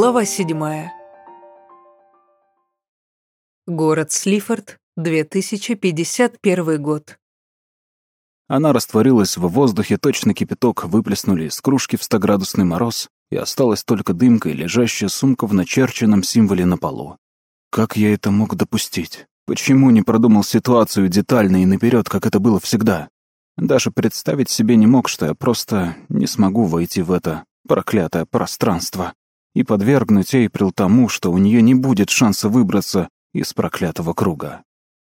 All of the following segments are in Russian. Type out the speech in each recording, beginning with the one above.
Глава седьмая. Город Слифорд, 2051 год. Она растворилась в воздухе, точно кипяток выплеснули из кружки в стоградусный мороз, и осталась только дымка и лежащая сумка в начерченном символе на полу. Как я это мог допустить? Почему не продумал ситуацию детально и наперед, как это было всегда? Даже представить себе не мог, что я просто не смогу войти в это проклятое пространство и подвергнуть Эйприл тому, что у нее не будет шанса выбраться из проклятого круга.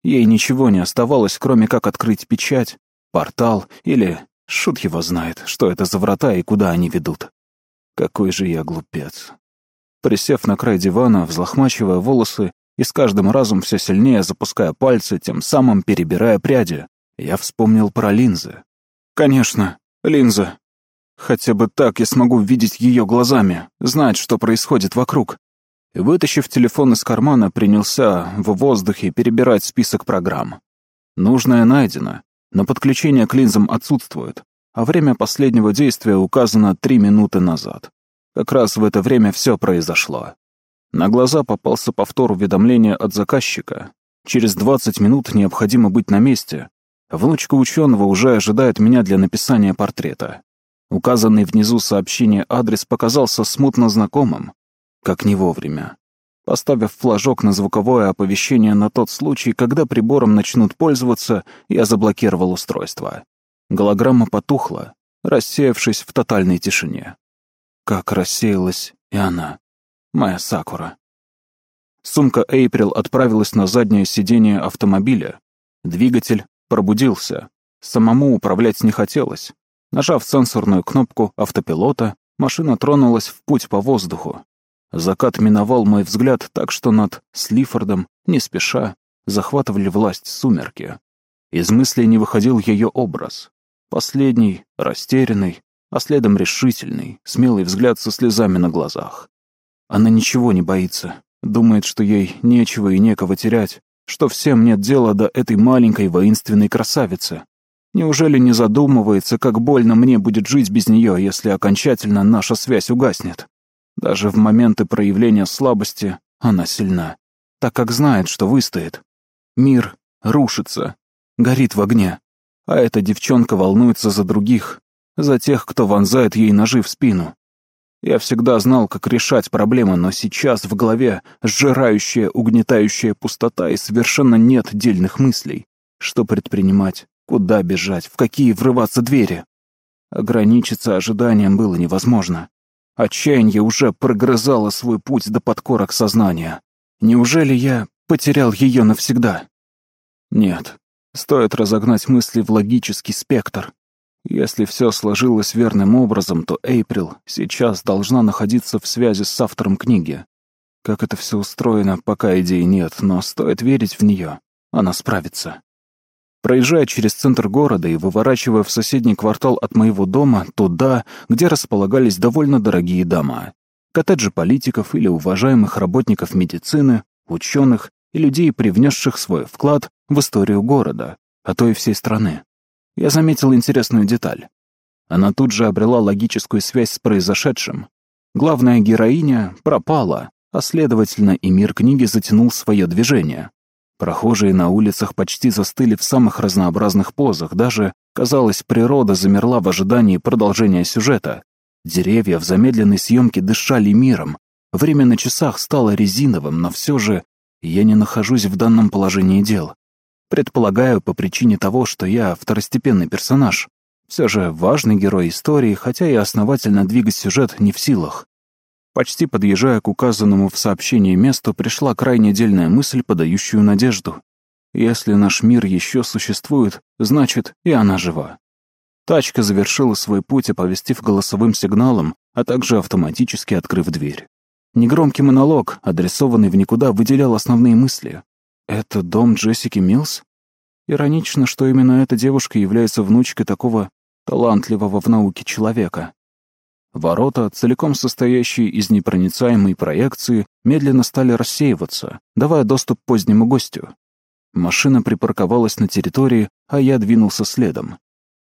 Ей ничего не оставалось, кроме как открыть печать, портал или... Шут его знает, что это за врата и куда они ведут. Какой же я глупец. Присев на край дивана, взлохмачивая волосы и с каждым разом все сильнее запуская пальцы, тем самым перебирая пряди, я вспомнил про линзы. Конечно, линза. Хотя бы так я смогу видеть ее глазами, знать, что происходит вокруг. Вытащив телефон из кармана, принялся в воздухе перебирать список программ. Нужное найдено, но подключение к линзам отсутствует а время последнего действия указано три минуты назад. Как раз в это время все произошло. На глаза попался повтор уведомления от заказчика. Через 20 минут необходимо быть на месте. Внучка ученого уже ожидает меня для написания портрета. Указанный внизу сообщение адрес показался смутно знакомым, как не вовремя. Поставив флажок на звуковое оповещение на тот случай, когда прибором начнут пользоваться, я заблокировал устройство. Голограмма потухла, рассеявшись в тотальной тишине. Как рассеялась и она, моя Сакура. Сумка Эйприл отправилась на заднее сиденье автомобиля. Двигатель пробудился. Самому управлять не хотелось. Нажав сенсорную кнопку автопилота, машина тронулась в путь по воздуху. Закат миновал мой взгляд так, что над Слифордом, не спеша, захватывали власть сумерки. Из мыслей не выходил ее образ. Последний, растерянный, а следом решительный, смелый взгляд со слезами на глазах. Она ничего не боится, думает, что ей нечего и некого терять, что всем нет дела до этой маленькой воинственной красавицы. Неужели не задумывается, как больно мне будет жить без нее, если окончательно наша связь угаснет? Даже в моменты проявления слабости она сильна, так как знает, что выстоит. Мир рушится, горит в огне, а эта девчонка волнуется за других, за тех, кто вонзает ей ножи в спину. Я всегда знал, как решать проблемы, но сейчас в голове сжирающая, угнетающая пустота и совершенно нет дельных мыслей. Что предпринимать? Куда бежать? В какие врываться двери? Ограничиться ожиданием было невозможно. Отчаяние уже прогрызало свой путь до подкорок сознания. Неужели я потерял ее навсегда? Нет, Стоит разогнать мысли в логический спектр. Если все сложилось верным образом, то Эйприл сейчас должна находиться в связи с автором книги. Как это все устроено, пока идей нет, но стоит верить в нее. Она справится. Проезжая через центр города и выворачивая в соседний квартал от моего дома, туда, где располагались довольно дорогие дома. Коттеджи политиков или уважаемых работников медицины, ученых и людей, привнесших свой вклад в историю города, а то и всей страны. Я заметил интересную деталь. Она тут же обрела логическую связь с произошедшим. Главная героиня пропала, а следовательно и мир книги затянул свое движение. Прохожие на улицах почти застыли в самых разнообразных позах, даже, казалось, природа замерла в ожидании продолжения сюжета. Деревья в замедленной съемке дышали миром, время на часах стало резиновым, но все же я не нахожусь в данном положении дел. Предполагаю, по причине того, что я второстепенный персонаж. Все же важный герой истории, хотя и основательно двигать сюжет не в силах. Почти подъезжая к указанному в сообщении месту, пришла крайне дельная мысль, подающую надежду. Если наш мир еще существует, значит, и она жива. Тачка завершила свой путь, оповестив голосовым сигналом, а также автоматически открыв дверь. Негромкий монолог, адресованный в никуда, выделял основные мысли. Это дом Джессики Милс? Иронично, что именно эта девушка является внучкой такого талантливого в науке человека. Ворота, целиком состоящие из непроницаемой проекции, медленно стали рассеиваться, давая доступ позднему гостю. Машина припарковалась на территории, а я двинулся следом.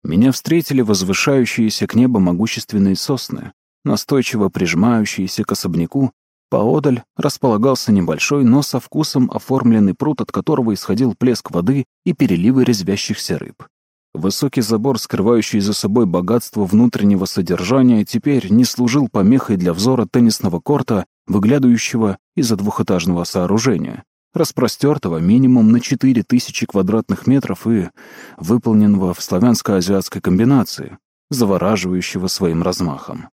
Меня встретили возвышающиеся к небу могущественные сосны. настойчиво прижимающиеся к особняку, поодаль располагался небольшой, но со вкусом оформленный пруд, от которого исходил плеск воды и переливы резвящихся рыб. Высокий забор, скрывающий за собой богатство внутреннего содержания, теперь не служил помехой для взора теннисного корта, выглядывающего из-за двухэтажного сооружения, распростертого минимум на 4000 квадратных метров и выполненного в славянско-азиатской комбинации, завораживающего своим размахом.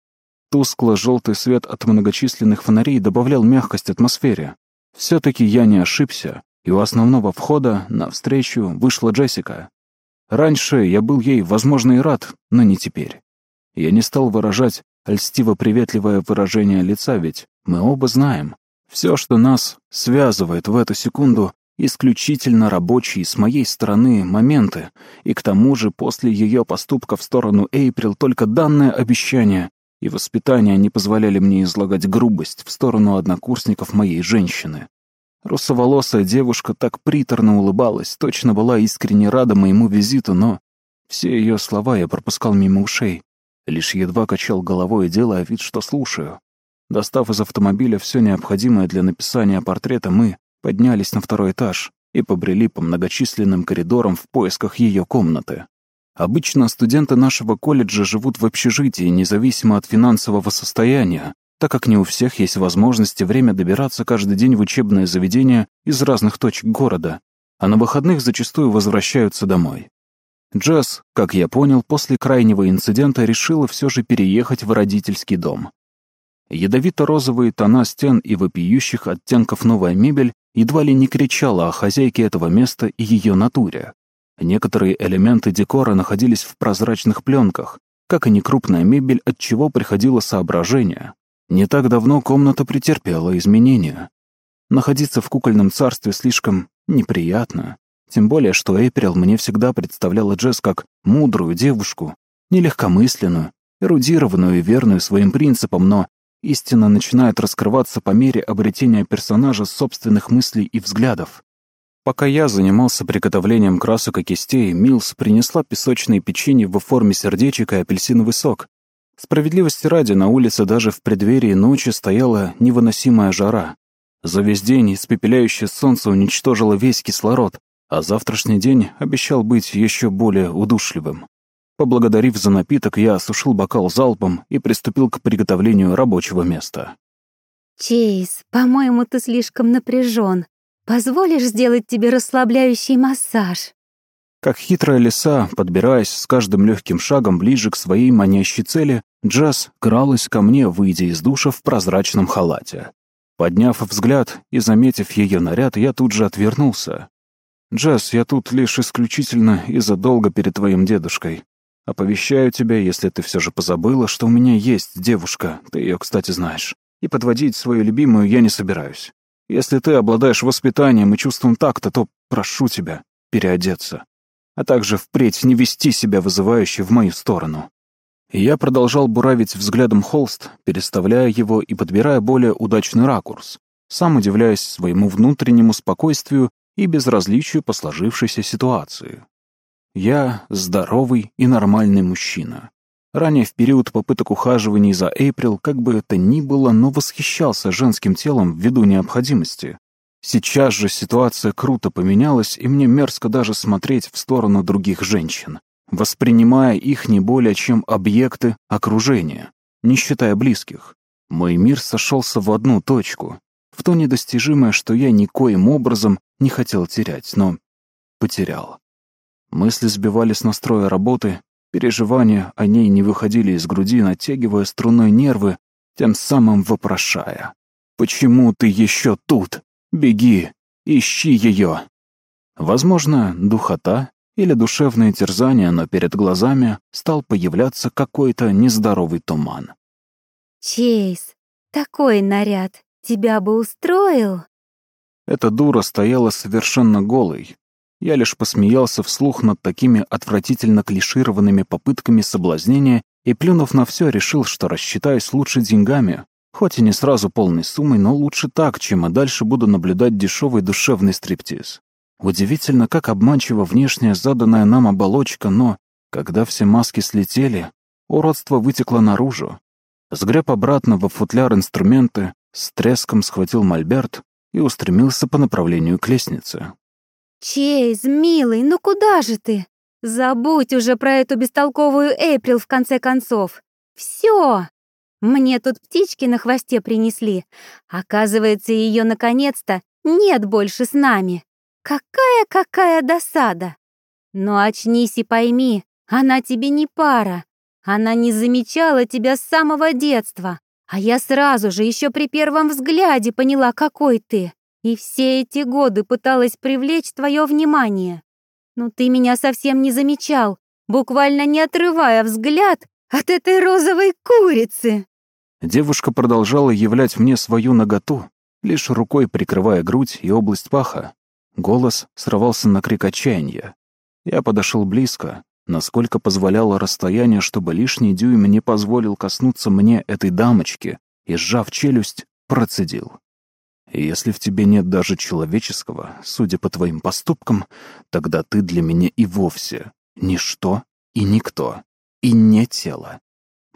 Тускло-желтый свет от многочисленных фонарей добавлял мягкость атмосфере. Все-таки я не ошибся, и у основного входа навстречу вышла Джессика. Раньше я был ей, возможно, и рад, но не теперь. Я не стал выражать льстиво-приветливое выражение лица, ведь мы оба знаем, все, что нас связывает в эту секунду, исключительно рабочие с моей стороны моменты, и к тому же после ее поступка в сторону Эйприл только данное обещание и воспитание не позволяли мне излагать грубость в сторону однокурсников моей женщины. Русоволосая девушка так приторно улыбалась, точно была искренне рада моему визиту, но все ее слова я пропускал мимо ушей. Лишь едва качал головой, делая вид, что слушаю. Достав из автомобиля все необходимое для написания портрета, мы поднялись на второй этаж и побрели по многочисленным коридорам в поисках ее комнаты. Обычно студенты нашего колледжа живут в общежитии, независимо от финансового состояния, так как не у всех есть возможность и время добираться каждый день в учебное заведение из разных точек города, а на выходных зачастую возвращаются домой. Джесс, как я понял, после крайнего инцидента решила все же переехать в родительский дом. Ядовито-розовые тона стен и вопиющих оттенков новая мебель едва ли не кричала о хозяйке этого места и ее натуре. Некоторые элементы декора находились в прозрачных пленках, как и некрупная мебель, от чего приходило соображение. Не так давно комната претерпела изменения. Находиться в кукольном царстве слишком неприятно. Тем более, что Эйприл мне всегда представляла Джесс как мудрую девушку, нелегкомысленную, эрудированную и верную своим принципам, но истина начинает раскрываться по мере обретения персонажа собственных мыслей и взглядов. Пока я занимался приготовлением красок и кистей, Милс принесла песочные печенье в форме сердечек и апельсиновый сок, Справедливости ради, на улице даже в преддверии ночи стояла невыносимая жара. За весь день испепеляющее солнце уничтожило весь кислород, а завтрашний день обещал быть еще более удушливым. Поблагодарив за напиток, я осушил бокал залпом и приступил к приготовлению рабочего места. «Чейз, по-моему, ты слишком напряжен. Позволишь сделать тебе расслабляющий массаж?» Как хитрая лиса, подбираясь с каждым легким шагом ближе к своей манящей цели, Джаз кралась ко мне, выйдя из душа в прозрачном халате. Подняв взгляд и заметив ее наряд, я тут же отвернулся. «Джаз, я тут лишь исключительно из-за долга перед твоим дедушкой. Оповещаю тебя, если ты все же позабыла, что у меня есть девушка, ты ее, кстати, знаешь, и подводить свою любимую я не собираюсь. Если ты обладаешь воспитанием и чувством такта, то прошу тебя переодеться а также впредь не вести себя вызывающе в мою сторону. Я продолжал буравить взглядом холст, переставляя его и подбирая более удачный ракурс, сам удивляясь своему внутреннему спокойствию и безразличию по сложившейся ситуации. Я здоровый и нормальный мужчина. Ранее в период попыток ухаживаний за Эйприл, как бы это ни было, но восхищался женским телом ввиду необходимости. Сейчас же ситуация круто поменялась, и мне мерзко даже смотреть в сторону других женщин, воспринимая их не более чем объекты окружения, не считая близких. Мой мир сошелся в одну точку, в то недостижимое, что я никоим образом не хотел терять, но потерял. Мысли сбивали с настроя работы, переживания о ней не выходили из груди, натягивая струной нервы, тем самым вопрошая. «Почему ты еще тут?» Беги, ищи ее. Возможно, духота или душевное терзание, но перед глазами стал появляться какой-то нездоровый туман. «Чейз, такой наряд тебя бы устроил?» Эта дура стояла совершенно голой. Я лишь посмеялся вслух над такими отвратительно клишированными попытками соблазнения и, плюнув на все, решил, что рассчитаюсь лучше деньгами, Хоть и не сразу полной суммой, но лучше так, чем и дальше буду наблюдать дешевый душевный стриптиз. Удивительно, как обманчива внешняя заданная нам оболочка, но, когда все маски слетели, уродство вытекло наружу. Сгреб обратно во футляр инструменты, с треском схватил мольберт и устремился по направлению к лестнице. Чейз, милый, ну куда же ты? Забудь уже про эту бестолковую Эйприл в конце концов. Все. Мне тут птички на хвосте принесли. Оказывается, ее наконец-то нет больше с нами. Какая-какая досада. Но очнись и пойми, она тебе не пара. Она не замечала тебя с самого детства. А я сразу же, еще при первом взгляде, поняла, какой ты. И все эти годы пыталась привлечь твое внимание. Но ты меня совсем не замечал, буквально не отрывая взгляд от этой розовой курицы. Девушка продолжала являть мне свою наготу, лишь рукой прикрывая грудь и область паха. Голос срывался на крик отчаяния. Я подошел близко, насколько позволяло расстояние, чтобы лишний дюйм не позволил коснуться мне этой дамочки, и, сжав челюсть, процедил. «Если в тебе нет даже человеческого, судя по твоим поступкам, тогда ты для меня и вовсе ничто и никто, и не тело.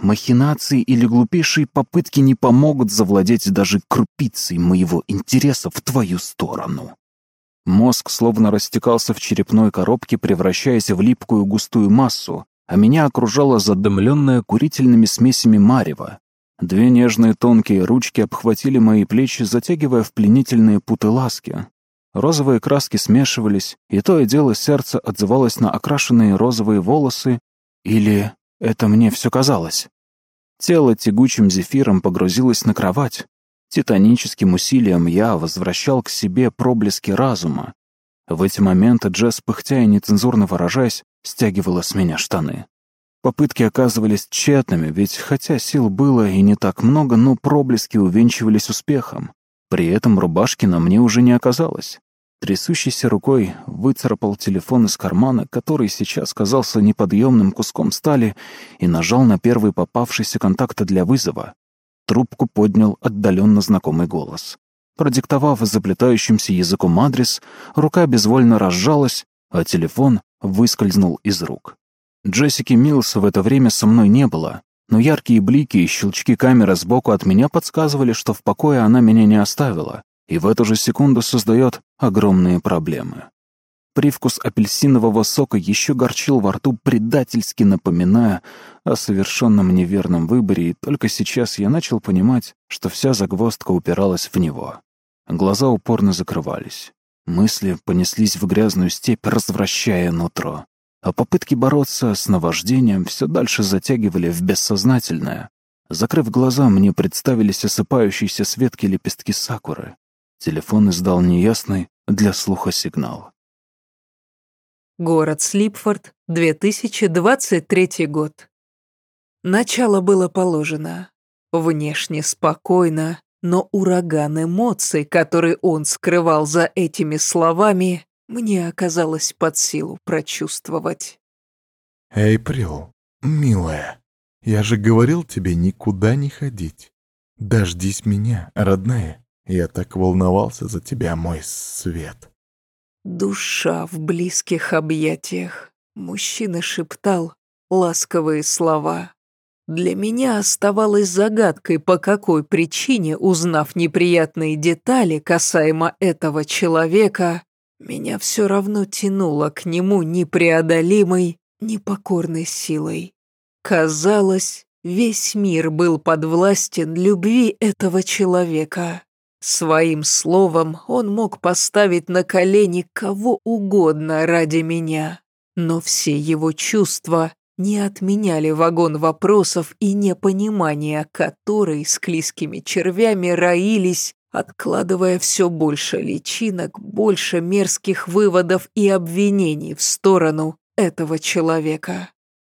Махинации или глупейшие попытки не помогут завладеть даже крупицей моего интереса в твою сторону». Мозг словно растекался в черепной коробке, превращаясь в липкую густую массу, а меня окружала задымленная курительными смесями марева. Две нежные тонкие ручки обхватили мои плечи, затягивая в пленительные путы ласки. Розовые краски смешивались, и то и дело сердце отзывалось на окрашенные розовые волосы, или это мне все казалось. Тело тягучим зефиром погрузилось на кровать, Титаническим усилием я возвращал к себе проблески разума. В эти моменты Джесс, пыхтя и нецензурно выражаясь, стягивала с меня штаны. Попытки оказывались тщетными, ведь хотя сил было и не так много, но проблески увенчивались успехом. При этом рубашки на мне уже не оказалось. Трясущейся рукой выцарапал телефон из кармана, который сейчас казался неподъемным куском стали, и нажал на первый попавшийся контакт для вызова. Трубку поднял отдаленно знакомый голос. Продиктовав заплетающимся языком адрес, рука безвольно разжалась, а телефон выскользнул из рук. Джессики Милс в это время со мной не было, но яркие блики и щелчки камеры сбоку от меня подсказывали, что в покое она меня не оставила, и в эту же секунду создает огромные проблемы. Привкус апельсинового сока еще горчил во рту, предательски напоминая о совершенном неверном выборе, и только сейчас я начал понимать, что вся загвоздка упиралась в него. Глаза упорно закрывались. Мысли понеслись в грязную степь, развращая нутро. А попытки бороться с наваждением все дальше затягивали в бессознательное. Закрыв глаза, мне представились осыпающиеся с ветки лепестки сакуры. Телефон издал неясный для слуха сигнал. Город Слипфорд, 2023 год. Начало было положено. Внешне спокойно, но ураган эмоций, который он скрывал за этими словами, мне оказалось под силу прочувствовать. «Эйприл, милая, я же говорил тебе никуда не ходить. Дождись меня, родная. Я так волновался за тебя, мой свет». Душа в близких объятиях. Мужчина шептал ласковые слова. Для меня оставалось загадкой, по какой причине, узнав неприятные детали касаемо этого человека, меня все равно тянуло к нему непреодолимой, непокорной силой. Казалось, весь мир был подвластен любви этого человека. Своим словом он мог поставить на колени кого угодно ради меня, но все его чувства не отменяли вагон вопросов и непонимания, которые с клизкими червями роились, откладывая все больше личинок, больше мерзких выводов и обвинений в сторону этого человека.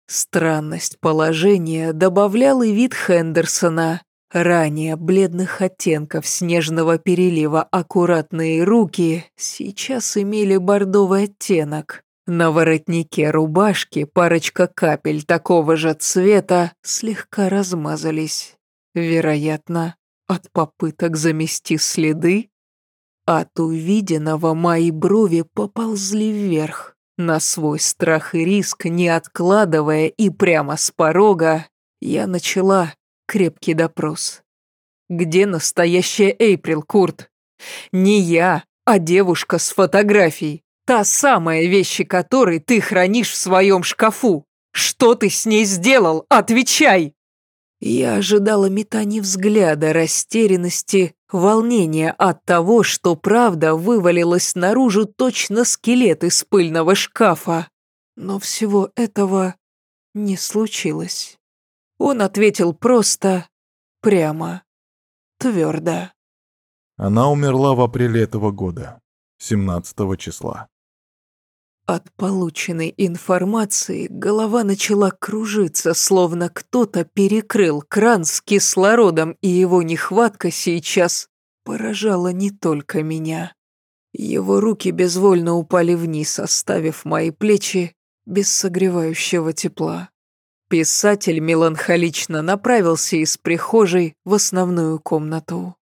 Странность положения добавлял и вид Хендерсона, Ранее бледных оттенков снежного перелива аккуратные руки сейчас имели бордовый оттенок. На воротнике рубашки парочка капель такого же цвета слегка размазались. Вероятно, от попыток замести следы? От увиденного мои брови поползли вверх. На свой страх и риск, не откладывая и прямо с порога, я начала крепкий допрос. Где настоящая Эйприл, Курт? Не я, а девушка с фотографией. Та самая вещи которой ты хранишь в своем шкафу. Что ты с ней сделал? Отвечай!» Я ожидала метаний взгляда, растерянности, волнения от того, что правда вывалилась наружу точно скелет из пыльного шкафа. Но всего этого не случилось. Он ответил просто, прямо, твердо. Она умерла в апреле этого года, 17 числа. От полученной информации голова начала кружиться, словно кто-то перекрыл кран с кислородом, и его нехватка сейчас поражала не только меня. Его руки безвольно упали вниз, оставив мои плечи без согревающего тепла. Писатель меланхолично направился из прихожей в основную комнату.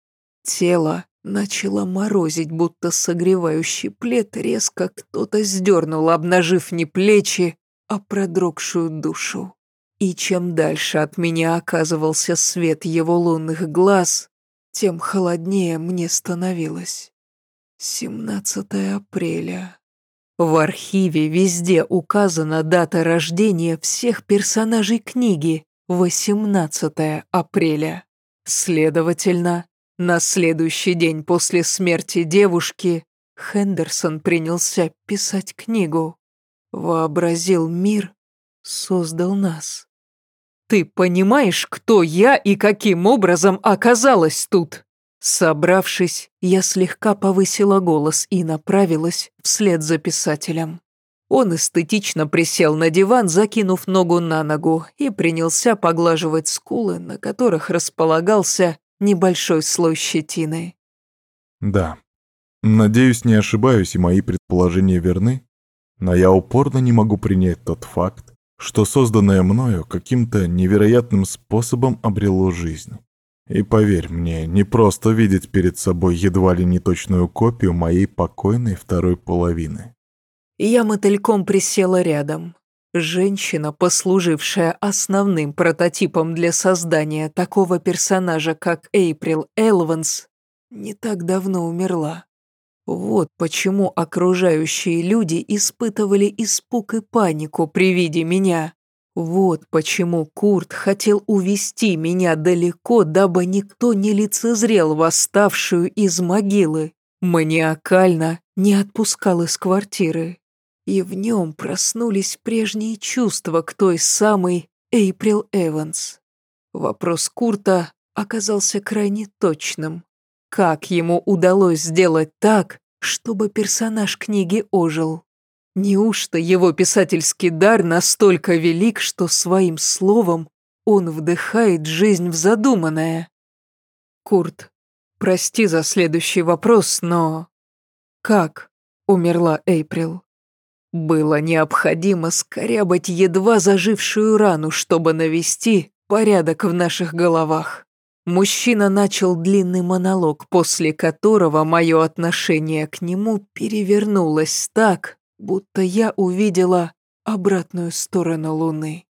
Тело Начало морозить, будто согревающий плед резко кто-то сдернул, обнажив не плечи, а продрогшую душу. И чем дальше от меня оказывался свет его лунных глаз, тем холоднее мне становилось. 17 апреля. В архиве везде указана дата рождения всех персонажей книги — 18 апреля. Следовательно, на следующий день после смерти девушки Хендерсон принялся писать книгу. Вообразил мир, создал нас. Ты понимаешь, кто я и каким образом оказалась тут? Собравшись, я слегка повысила голос и направилась вслед за писателем. Он эстетично присел на диван, закинув ногу на ногу, и принялся поглаживать скулы, на которых располагался небольшой слой щетины. Да. Надеюсь, не ошибаюсь, и мои предположения верны, но я упорно не могу принять тот факт, что созданное мною каким-то невероятным способом обрело жизнь. И поверь мне, не просто видеть перед собой едва ли не точную копию моей покойной второй половины. Я мотыльком присела рядом, Женщина, послужившая основным прототипом для создания такого персонажа, как Эйприл Элванс, не так давно умерла. Вот почему окружающие люди испытывали испуг и панику при виде меня. Вот почему Курт хотел увести меня далеко, дабы никто не лицезрел восставшую из могилы. Маниакально не отпускал из квартиры и в нем проснулись прежние чувства к той самой Эйприл Эванс. Вопрос Курта оказался крайне точным. Как ему удалось сделать так, чтобы персонаж книги ожил? Неужто его писательский дар настолько велик, что своим словом он вдыхает жизнь в задуманное? Курт, прости за следующий вопрос, но... Как умерла Эйприл? Было необходимо скорябать едва зажившую рану, чтобы навести порядок в наших головах. Мужчина начал длинный монолог, после которого мое отношение к нему перевернулось так, будто я увидела обратную сторону Луны.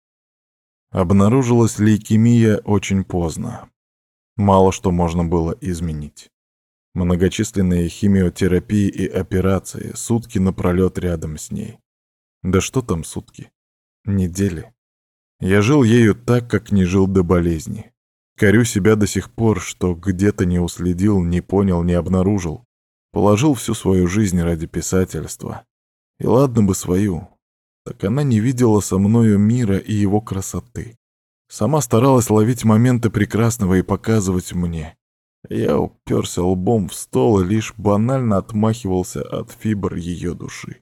Обнаружилась лейкемия очень поздно. Мало что можно было изменить. Многочисленные химиотерапии и операции, сутки напролет рядом с ней. Да что там сутки? Недели. Я жил ею так, как не жил до болезни. Корю себя до сих пор, что где-то не уследил, не понял, не обнаружил. Положил всю свою жизнь ради писательства. И ладно бы свою. Так она не видела со мною мира и его красоты. Сама старалась ловить моменты прекрасного и показывать мне. Я уперся лбом в стол и лишь банально отмахивался от фибр ее души.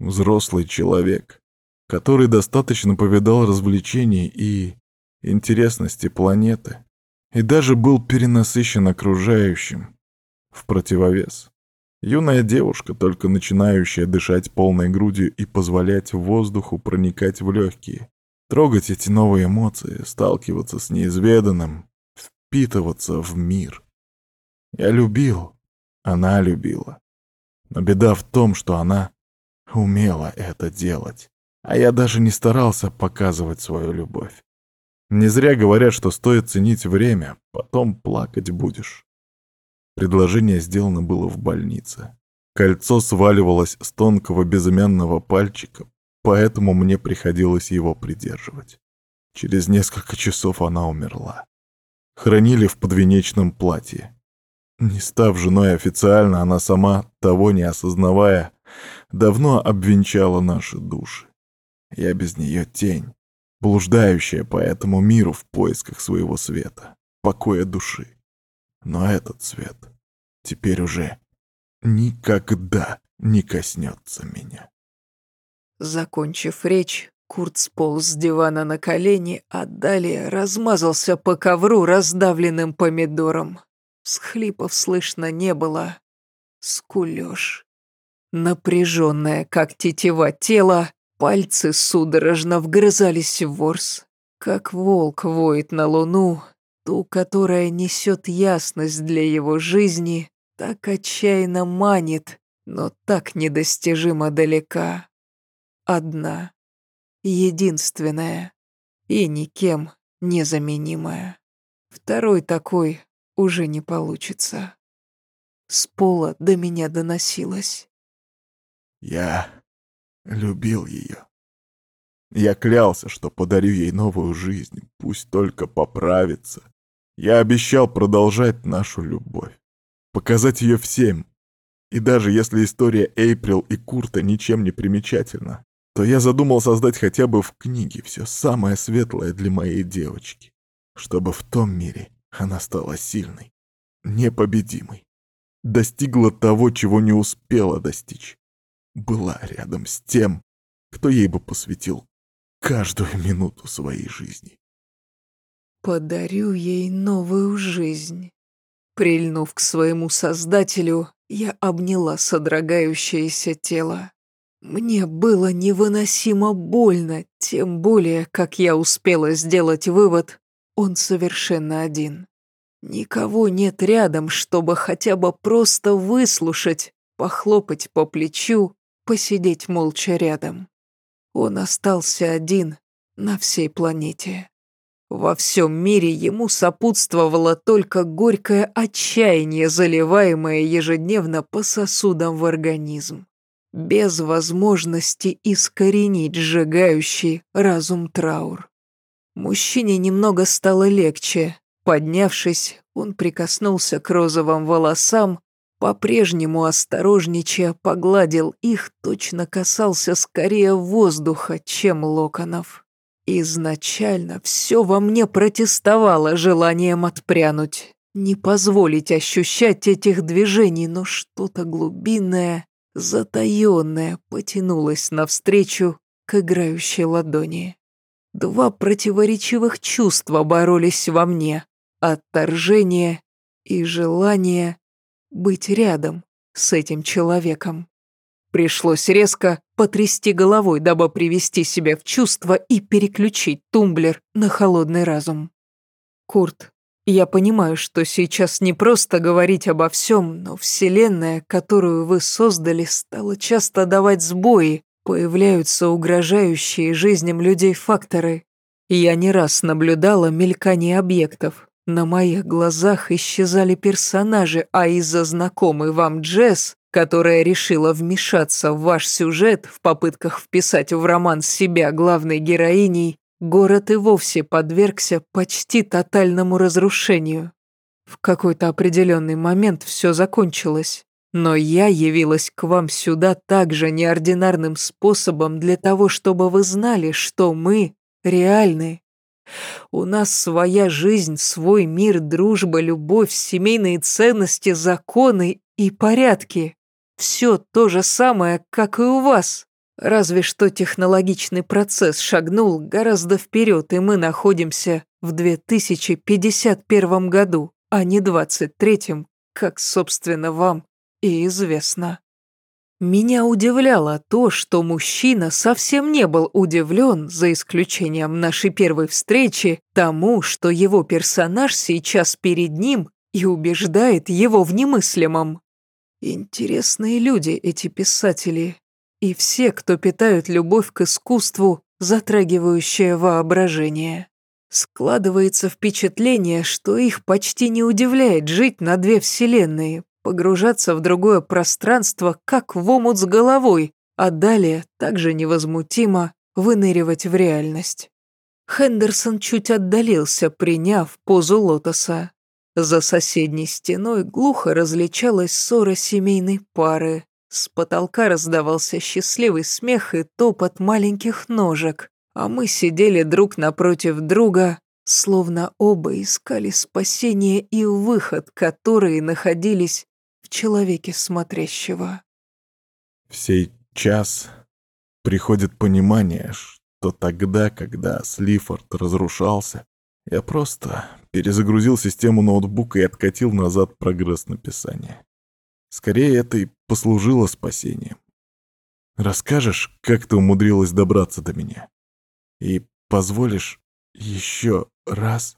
Взрослый человек, который достаточно повидал развлечений и интересности планеты, и даже был перенасыщен окружающим. В противовес. Юная девушка, только начинающая дышать полной грудью и позволять воздуху проникать в легкие, трогать эти новые эмоции, сталкиваться с неизведанным, впитываться в мир. Я любил, она любила. Но беда в том, что она умела это делать, а я даже не старался показывать свою любовь. Не зря говорят, что стоит ценить время, потом плакать будешь. Предложение сделано было в больнице. Кольцо сваливалось с тонкого безымянного пальчика, поэтому мне приходилось его придерживать. Через несколько часов она умерла. Хранили в подвенечном платье. Не став женой официально, она сама, того не осознавая, давно обвенчала наши души. Я без нее тень, блуждающая по этому миру в поисках своего света, покоя души. Но этот свет теперь уже никогда не коснется меня. Закончив речь, Курт сполз с дивана на колени, а далее размазался по ковру раздавленным помидором. Схлипов слышно не было. Скулёж. Напряженное, как тетива тело, пальцы судорожно вгрызались в ворс, как волк воет на луну, ту, которая несет ясность для его жизни, так отчаянно манит, но так недостижимо далека. Одна, единственная и никем незаменимая. Второй такой уже не получится. С пола до меня доносилось. Я любил ее. Я клялся, что подарю ей новую жизнь, пусть только поправится. Я обещал продолжать нашу любовь показать ее всем. И даже если история Эйприл и Курта ничем не примечательна, то я задумал создать хотя бы в книге все самое светлое для моей девочки, чтобы в том мире она стала сильной, непобедимой, достигла того, чего не успела достичь, была рядом с тем, кто ей бы посвятил каждую минуту своей жизни. «Подарю ей новую жизнь», Прильнув к своему создателю, я обняла содрогающееся тело. Мне было невыносимо больно, тем более, как я успела сделать вывод, он совершенно один. Никого нет рядом, чтобы хотя бы просто выслушать, похлопать по плечу, посидеть молча рядом. Он остался один на всей планете. Во всем мире ему сопутствовало только горькое отчаяние, заливаемое ежедневно по сосудам в организм, без возможности искоренить сжигающий разум траур. Мужчине немного стало легче. Поднявшись, он прикоснулся к розовым волосам, по-прежнему осторожничая погладил их, точно касался скорее воздуха, чем локонов. Изначально все во мне протестовало желанием отпрянуть, не позволить ощущать этих движений, но что-то глубинное, затаенное потянулось навстречу к играющей ладони. Два противоречивых чувства боролись во мне — отторжение и желание быть рядом с этим человеком. Пришлось резко потрясти головой, дабы привести себя в чувство и переключить тумблер на холодный разум. Курт, я понимаю, что сейчас не просто говорить обо всем, но вселенная, которую вы создали, стала часто давать сбои, появляются угрожающие жизням людей факторы. Я не раз наблюдала мелькание объектов. На моих глазах исчезали персонажи, а из-за знакомый вам Джесс которая решила вмешаться в ваш сюжет в попытках вписать в роман себя главной героиней, город и вовсе подвергся почти тотальному разрушению. В какой-то определенный момент все закончилось, но я явилась к вам сюда также неординарным способом для того, чтобы вы знали, что мы реальны. У нас своя жизнь, свой мир, дружба, любовь, семейные ценности, законы и порядки. Все то же самое, как и у вас. Разве что технологичный процесс шагнул гораздо вперед, и мы находимся в 2051 году, а не 23-м, как, собственно, вам и известно. Меня удивляло то, что мужчина совсем не был удивлен, за исключением нашей первой встречи, тому, что его персонаж сейчас перед ним и убеждает его в немыслимом. Интересные люди эти писатели. И все, кто питают любовь к искусству, затрагивающее воображение. Складывается впечатление, что их почти не удивляет жить на две вселенные, погружаться в другое пространство, как в омут с головой, а далее также невозмутимо выныривать в реальность. Хендерсон чуть отдалился, приняв позу лотоса. За соседней стеной глухо различалась ссора семейной пары. С потолка раздавался счастливый смех и топот маленьких ножек а мы сидели друг напротив друга, словно оба искали спасение и выход, которые находились в человеке смотрящего. В сей час приходит понимание, что тогда, когда Слифорд разрушался, я просто перезагрузил систему ноутбука и откатил назад прогресс написания. Скорее, это и послужило спасением. Расскажешь, как ты умудрилась добраться до меня? И позволишь еще раз?»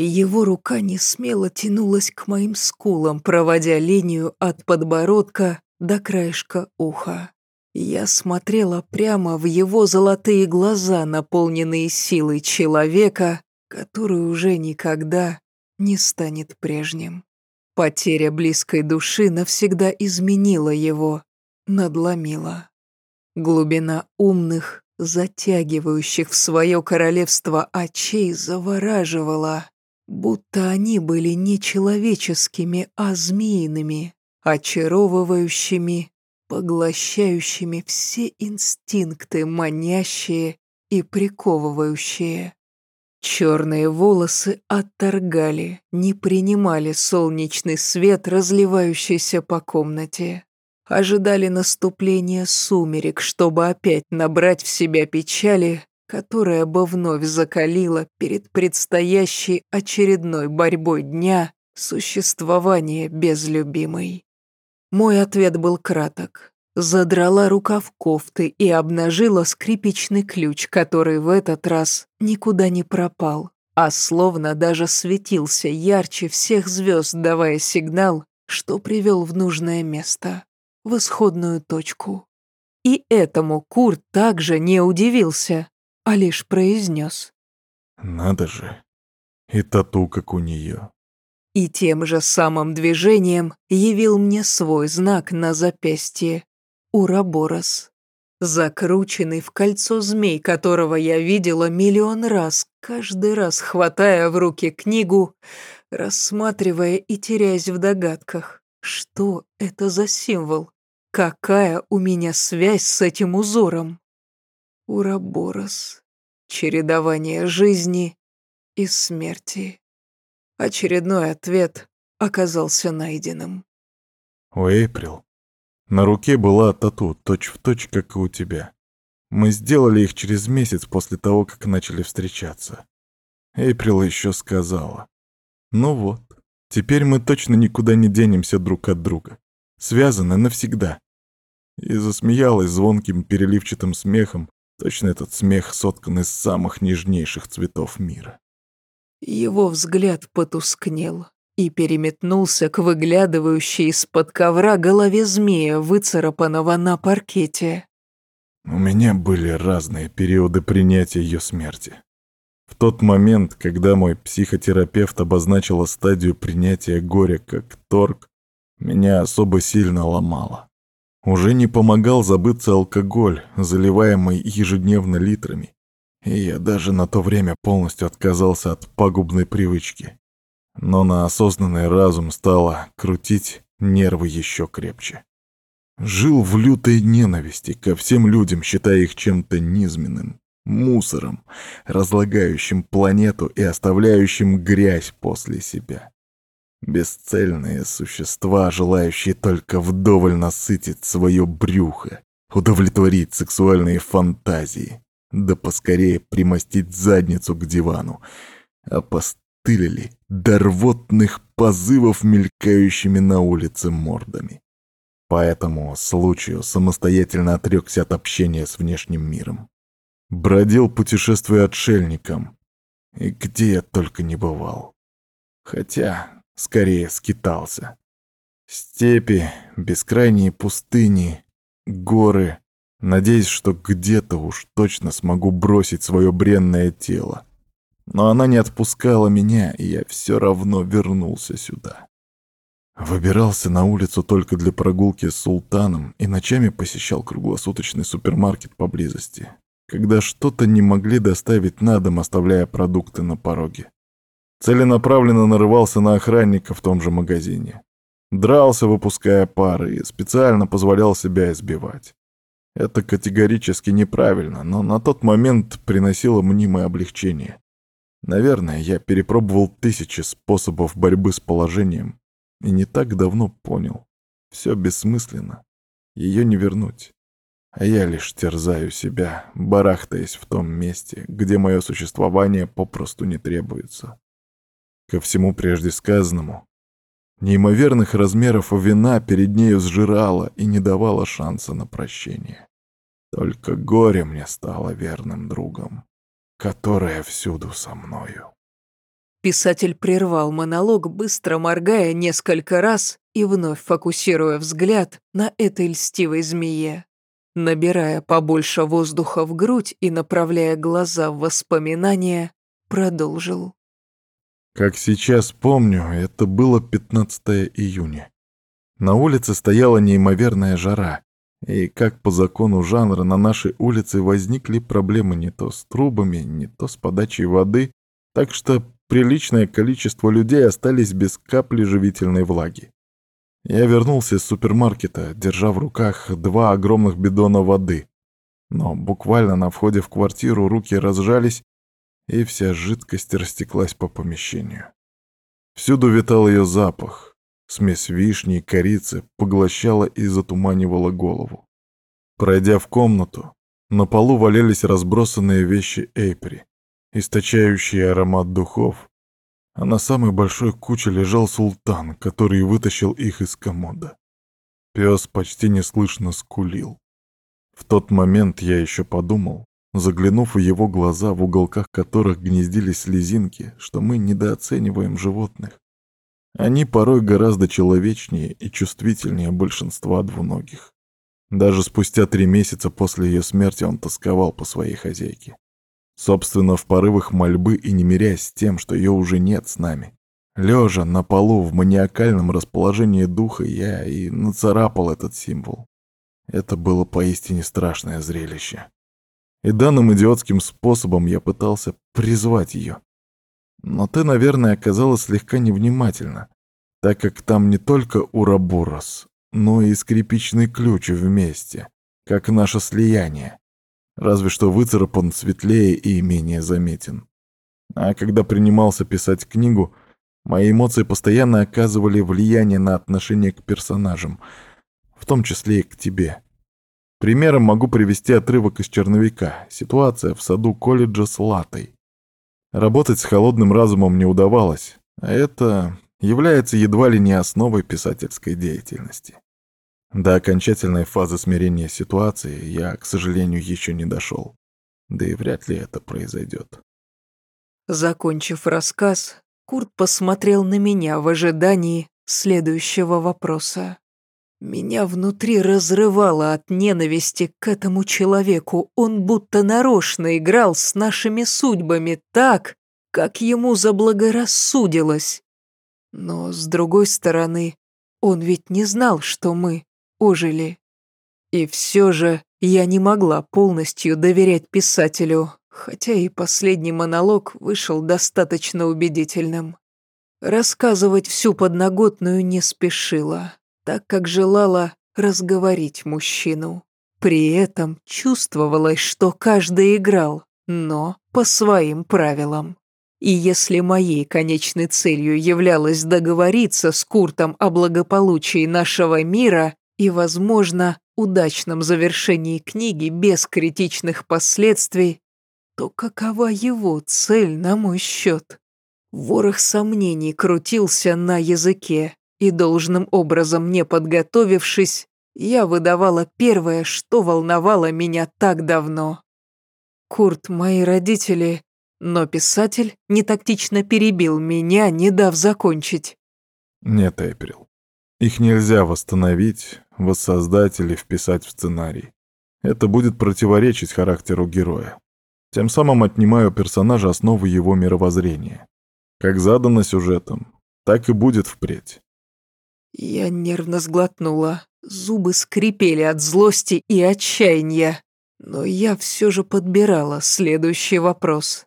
Его рука не смело тянулась к моим скулам, проводя линию от подбородка до краешка уха. Я смотрела прямо в его золотые глаза, наполненные силой человека, который уже никогда не станет прежним. Потеря близкой души навсегда изменила его, надломила. Глубина умных, затягивающих в свое королевство очей, завораживала, будто они были не человеческими, а змеиными, очаровывающими, поглощающими все инстинкты, манящие и приковывающие. Черные волосы отторгали, не принимали солнечный свет, разливающийся по комнате ожидали наступления сумерек, чтобы опять набрать в себя печали, которая бы вновь закалила перед предстоящей очередной борьбой дня существование без любимой. Мой ответ был краток. Задрала рукав кофты и обнажила скрипичный ключ, который в этот раз никуда не пропал, а словно даже светился ярче всех звезд, давая сигнал, что привел в нужное место в исходную точку. И этому Курт также не удивился, а лишь произнес. «Надо же, и тату, как у нее». И тем же самым движением явил мне свой знак на запястье — Ураборос. Закрученный в кольцо змей, которого я видела миллион раз, каждый раз хватая в руки книгу, рассматривая и теряясь в догадках, что это за символ? Какая у меня связь с этим узором? Ураборос. Чередование жизни и смерти. Очередной ответ оказался найденным. У Эйприл на руке была тату, точь-в-точь, точь, как и у тебя. Мы сделали их через месяц после того, как начали встречаться. Эйприл еще сказала. Ну вот, теперь мы точно никуда не денемся друг от друга связаны навсегда. И засмеялась звонким переливчатым смехом, точно этот смех соткан из самых нежнейших цветов мира. Его взгляд потускнел и переметнулся к выглядывающей из-под ковра голове змея, выцарапанного на паркете. У меня были разные периоды принятия ее смерти. В тот момент, когда мой психотерапевт обозначила стадию принятия горя как торг, меня особо сильно ломало. Уже не помогал забыться алкоголь, заливаемый ежедневно литрами. И я даже на то время полностью отказался от пагубной привычки. Но на осознанный разум стало крутить нервы еще крепче. Жил в лютой ненависти ко всем людям, считая их чем-то низменным, мусором, разлагающим планету и оставляющим грязь после себя. Бесцельные существа, желающие только вдоволь насытить свое брюхо, удовлетворить сексуальные фантазии, да поскорее примостить задницу к дивану, опостылили до рвотных позывов мелькающими на улице мордами. По этому случаю самостоятельно отрекся от общения с внешним миром. Бродил путешествуя отшельником, и где я только не бывал. Хотя скорее скитался. Степи, бескрайние пустыни, горы. Надеюсь, что где-то уж точно смогу бросить свое бренное тело. Но она не отпускала меня, и я все равно вернулся сюда. Выбирался на улицу только для прогулки с султаном и ночами посещал круглосуточный супермаркет поблизости, когда что-то не могли доставить на дом, оставляя продукты на пороге. Целенаправленно нарывался на охранника в том же магазине. Дрался, выпуская пары, и специально позволял себя избивать. Это категорически неправильно, но на тот момент приносило мнимое облегчение. Наверное, я перепробовал тысячи способов борьбы с положением и не так давно понял. Все бессмысленно. Ее не вернуть. А я лишь терзаю себя, барахтаясь в том месте, где мое существование попросту не требуется. Ко всему прежде сказанному, неимоверных размеров вина перед нею сжирала и не давала шанса на прощение. Только горе мне стало верным другом, которое всюду со мною. Писатель прервал монолог, быстро моргая несколько раз и вновь фокусируя взгляд на этой льстивой змее. Набирая побольше воздуха в грудь и направляя глаза в воспоминания, продолжил. Как сейчас помню, это было 15 июня. На улице стояла неимоверная жара, и как по закону жанра на нашей улице возникли проблемы не то с трубами, не то с подачей воды, так что приличное количество людей остались без капли живительной влаги. Я вернулся из супермаркета, держа в руках два огромных бидона воды. Но буквально на входе в квартиру руки разжались, и вся жидкость растеклась по помещению. Всюду витал ее запах. Смесь вишни и корицы поглощала и затуманивала голову. Пройдя в комнату, на полу валялись разбросанные вещи Эйпри источающий аромат духов, а на самой большой куче лежал султан, который вытащил их из комода. Пес почти неслышно скулил. В тот момент я еще подумал, заглянув в его глаза, в уголках которых гнездились слезинки, что мы недооцениваем животных. Они порой гораздо человечнее и чувствительнее большинства двуногих. Даже спустя три месяца после ее смерти он тосковал по своей хозяйке. Собственно, в порывах мольбы и не мирясь с тем, что ее уже нет с нами. Лежа на полу в маниакальном расположении духа, я и нацарапал этот символ. Это было поистине страшное зрелище. И данным идиотским способом я пытался призвать ее. Но ты, наверное, оказалась слегка невнимательна, так как там не только Урабурос, но и скрипичный ключ вместе, как наше слияние разве что выцарапан светлее и менее заметен. А когда принимался писать книгу, мои эмоции постоянно оказывали влияние на отношение к персонажам, в том числе и к тебе. Примером могу привести отрывок из черновика. Ситуация в саду колледжа с Латой. Работать с холодным разумом не удавалось, а это является едва ли не основой писательской деятельности. До окончательной фазы смирения ситуации я, к сожалению, еще не дошел. Да и вряд ли это произойдет. Закончив рассказ, Курт посмотрел на меня в ожидании следующего вопроса. Меня внутри разрывало от ненависти к этому человеку. Он будто нарочно играл с нашими судьбами так, как ему заблагорассудилось. Но, с другой стороны, он ведь не знал, что мы ожили. И все же я не могла полностью доверять писателю, хотя и последний монолог вышел достаточно убедительным. Рассказывать всю подноготную не спешила, так как желала разговорить мужчину. При этом чувствовалось, что каждый играл, но по своим правилам. И если моей конечной целью являлось договориться с Куртом о благополучии нашего мира, и, возможно, удачном завершении книги без критичных последствий, то какова его цель на мой счет? Ворох сомнений крутился на языке, и должным образом не подготовившись, я выдавала первое, что волновало меня так давно. Курт, мои родители, но писатель нетактично перебил меня, не дав закончить. Нет, Эприл, их нельзя восстановить, воссоздать или вписать в сценарий. Это будет противоречить характеру героя. Тем самым отнимаю персонажа основы его мировоззрения. Как задано сюжетом, так и будет впредь. Я нервно сглотнула. Зубы скрипели от злости и отчаяния. Но я все же подбирала следующий вопрос.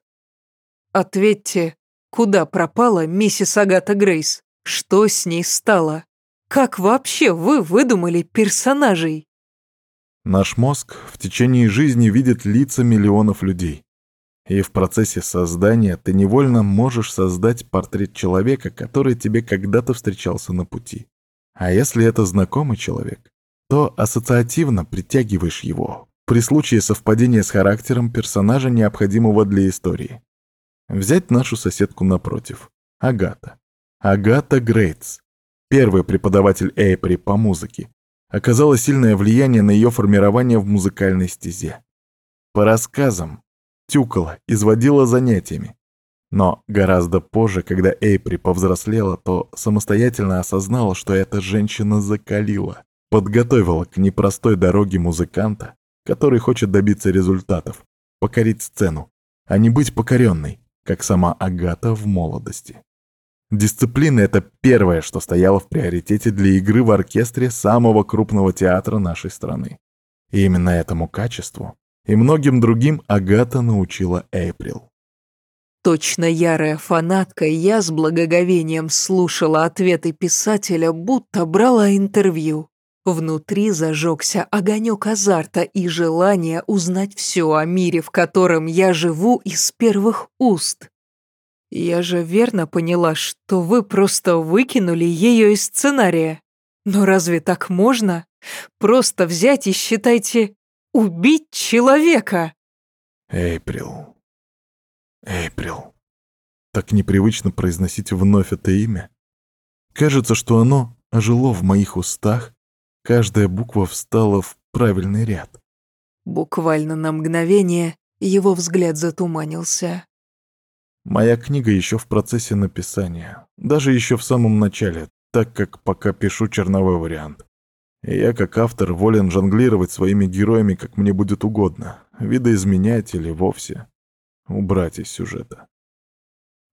Ответьте, куда пропала миссис Агата Грейс? Что с ней стало? Как вообще вы выдумали персонажей? Наш мозг в течение жизни видит лица миллионов людей. И в процессе создания ты невольно можешь создать портрет человека, который тебе когда-то встречался на пути. А если это знакомый человек, то ассоциативно притягиваешь его при случае совпадения с характером персонажа, необходимого для истории. Взять нашу соседку напротив, Агата. Агата Грейтс, первый преподаватель Эйпри по музыке, оказало сильное влияние на ее формирование в музыкальной стезе. По рассказам, тюкала, изводила занятиями. Но гораздо позже, когда Эйпри повзрослела, то самостоятельно осознала, что эта женщина закалила, подготовила к непростой дороге музыканта, который хочет добиться результатов, покорить сцену, а не быть покоренной, как сама Агата в молодости. Дисциплина — это первое, что стояло в приоритете для игры в оркестре самого крупного театра нашей страны. И именно этому качеству и многим другим Агата научила Эйприл. Точно ярая фанатка, я с благоговением слушала ответы писателя, будто брала интервью. Внутри зажегся огонек азарта и желание узнать все о мире, в котором я живу из первых уст. Я же верно поняла, что вы просто выкинули ее из сценария. Но разве так можно? Просто взять и, считайте, убить человека? Эйприл. Эйприл. Так непривычно произносить вновь это имя. Кажется, что оно ожило в моих устах, каждая буква встала в правильный ряд. Буквально на мгновение его взгляд затуманился. Моя книга еще в процессе написания, даже еще в самом начале, так как пока пишу черновой вариант. И я, как автор, волен жонглировать своими героями, как мне будет угодно, видоизменять или вовсе убрать из сюжета.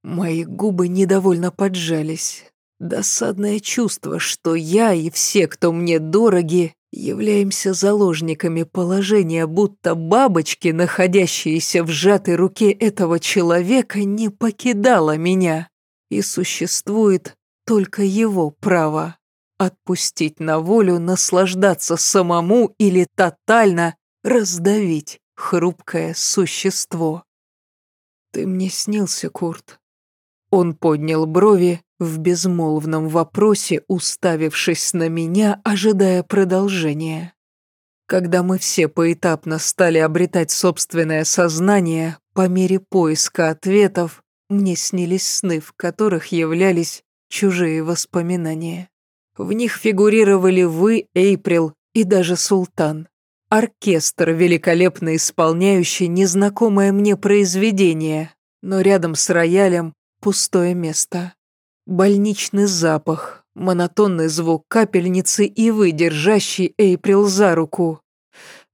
Мои губы недовольно поджались. Досадное чувство, что я и все, кто мне дороги, являемся заложниками положения, будто бабочки, находящиеся в сжатой руке этого человека, не покидала меня. И существует только его право отпустить на волю, наслаждаться самому или тотально раздавить хрупкое существо. Ты мне снился, Курт. Он поднял брови в безмолвном вопросе, уставившись на меня, ожидая продолжения. Когда мы все поэтапно стали обретать собственное сознание, по мере поиска ответов, мне снились сны, в которых являлись чужие воспоминания. В них фигурировали вы, Эйприл и даже Султан. Оркестр, великолепно исполняющий незнакомое мне произведение, но рядом с роялем пустое место. Больничный запах, монотонный звук капельницы и вы, держащий Эйприл за руку.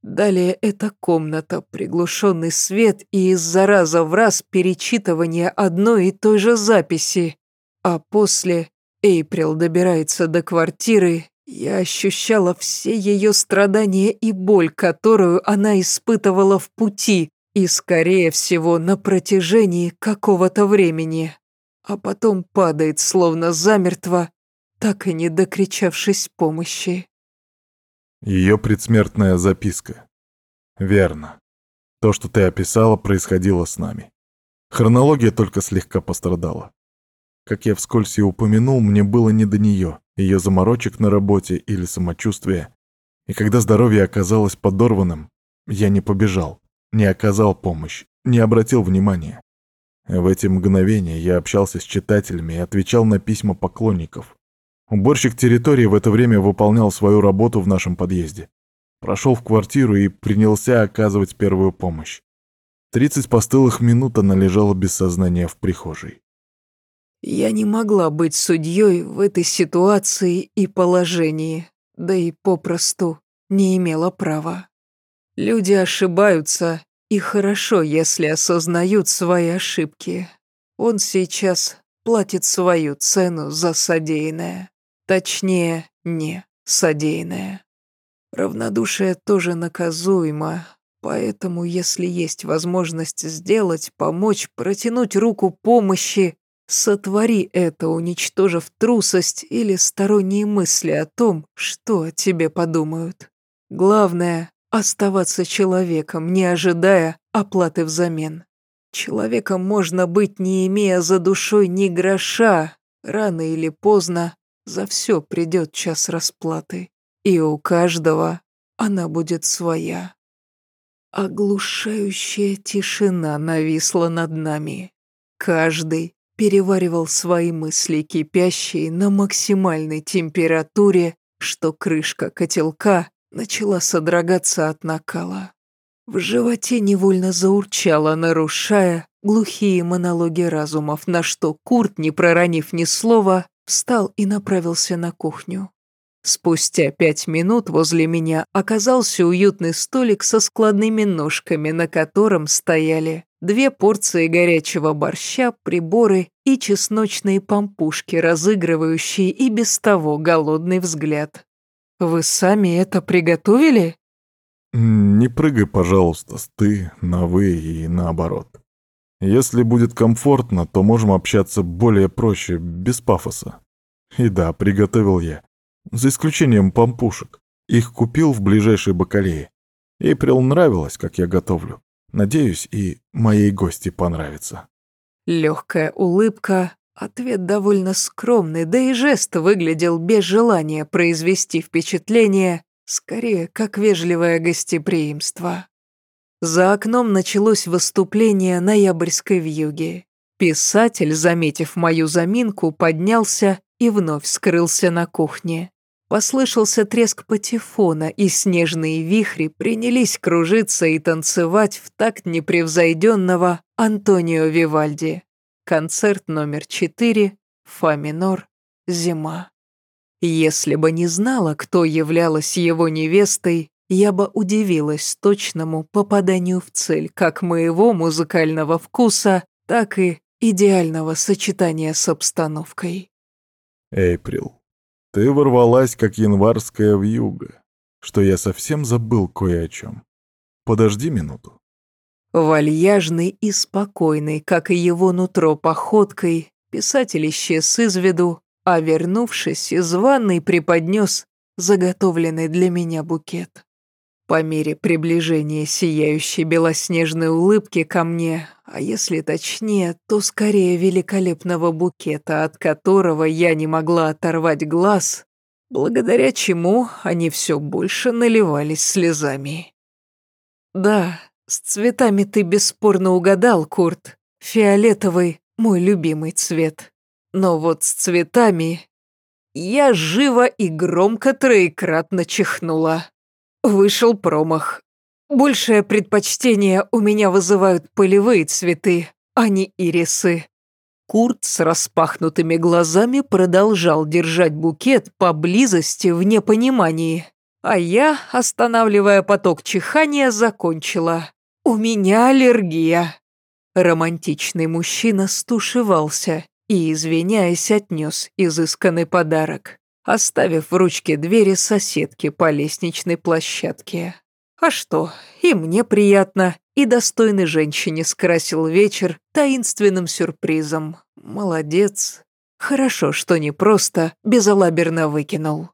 Далее эта комната, приглушенный свет и из-за раза в раз перечитывание одной и той же записи. А после Эйприл добирается до квартиры, я ощущала все ее страдания и боль, которую она испытывала в пути и, скорее всего, на протяжении какого-то времени а потом падает, словно замертво, так и не докричавшись помощи. Ее предсмертная записка. Верно. То, что ты описала, происходило с нами. Хронология только слегка пострадала. Как я вскользь и упомянул, мне было не до нее, ее заморочек на работе или самочувствия. И когда здоровье оказалось подорванным, я не побежал, не оказал помощь, не обратил внимания. В эти мгновения я общался с читателями и отвечал на письма поклонников. Уборщик территории в это время выполнял свою работу в нашем подъезде. Прошел в квартиру и принялся оказывать первую помощь. Тридцать постылых минут она лежала без сознания в прихожей. Я не могла быть судьей в этой ситуации и положении, да и попросту не имела права. Люди ошибаются, И хорошо, если осознают свои ошибки. Он сейчас платит свою цену за содеянное. Точнее, не содеянное. Равнодушие тоже наказуемо, поэтому если есть возможность сделать, помочь, протянуть руку помощи, сотвори это, уничтожив трусость или сторонние мысли о том, что о тебе подумают. Главное — оставаться человеком, не ожидая оплаты взамен. Человеком можно быть, не имея за душой ни гроша. Рано или поздно за все придет час расплаты. И у каждого она будет своя. Оглушающая тишина нависла над нами. Каждый переваривал свои мысли, кипящие на максимальной температуре, что крышка котелка начала содрогаться от накала. В животе невольно заурчало, нарушая глухие монологи разумов, на что Курт, не проронив ни слова, встал и направился на кухню. Спустя пять минут возле меня оказался уютный столик со складными ножками, на котором стояли две порции горячего борща, приборы и чесночные пампушки, разыгрывающие и без того голодный взгляд. «Вы сами это приготовили?» Не прыгай, пожалуйста, с «ты» на «вы» и наоборот. Если будет комфортно, то можем общаться более проще, без пафоса. И да, приготовил я. За исключением пампушек. Их купил в ближайшей бакалее. Эйприл нравилось, как я готовлю. Надеюсь, и моей гости понравится. Легкая улыбка, ответ довольно скромный, да и жест выглядел без желания произвести впечатление Скорее, как вежливое гостеприимство. За окном началось выступление ноябрьской вьюги. Писатель, заметив мою заминку, поднялся и вновь скрылся на кухне. Послышался треск патефона, и снежные вихри принялись кружиться и танцевать в такт непревзойденного Антонио Вивальди. Концерт номер четыре, фа минор, зима. Если бы не знала, кто являлась его невестой, я бы удивилась точному попаданию в цель как моего музыкального вкуса, так и идеального сочетания с обстановкой. Эйприл, ты ворвалась, как январская вьюга, что я совсем забыл кое о чем. Подожди минуту. Вальяжный и спокойный, как и его нутро походкой, писатель исчез из виду, а вернувшись из ванной преподнес заготовленный для меня букет. По мере приближения сияющей белоснежной улыбки ко мне, а если точнее, то скорее великолепного букета, от которого я не могла оторвать глаз, благодаря чему они все больше наливались слезами. Да, с цветами ты бесспорно угадал, Курт. Фиолетовый — мой любимый цвет. Но вот с цветами я живо и громко троекратно чихнула. Вышел промах. Большее предпочтение у меня вызывают полевые цветы, а не ирисы. Курт с распахнутыми глазами продолжал держать букет поблизости в непонимании. А я, останавливая поток чихания, закончила. «У меня аллергия». Романтичный мужчина стушевался и, извиняясь, отнес изысканный подарок, оставив в ручке двери соседки по лестничной площадке. А что, и мне приятно, и достойной женщине скрасил вечер таинственным сюрпризом. Молодец. Хорошо, что не просто безалаберно выкинул.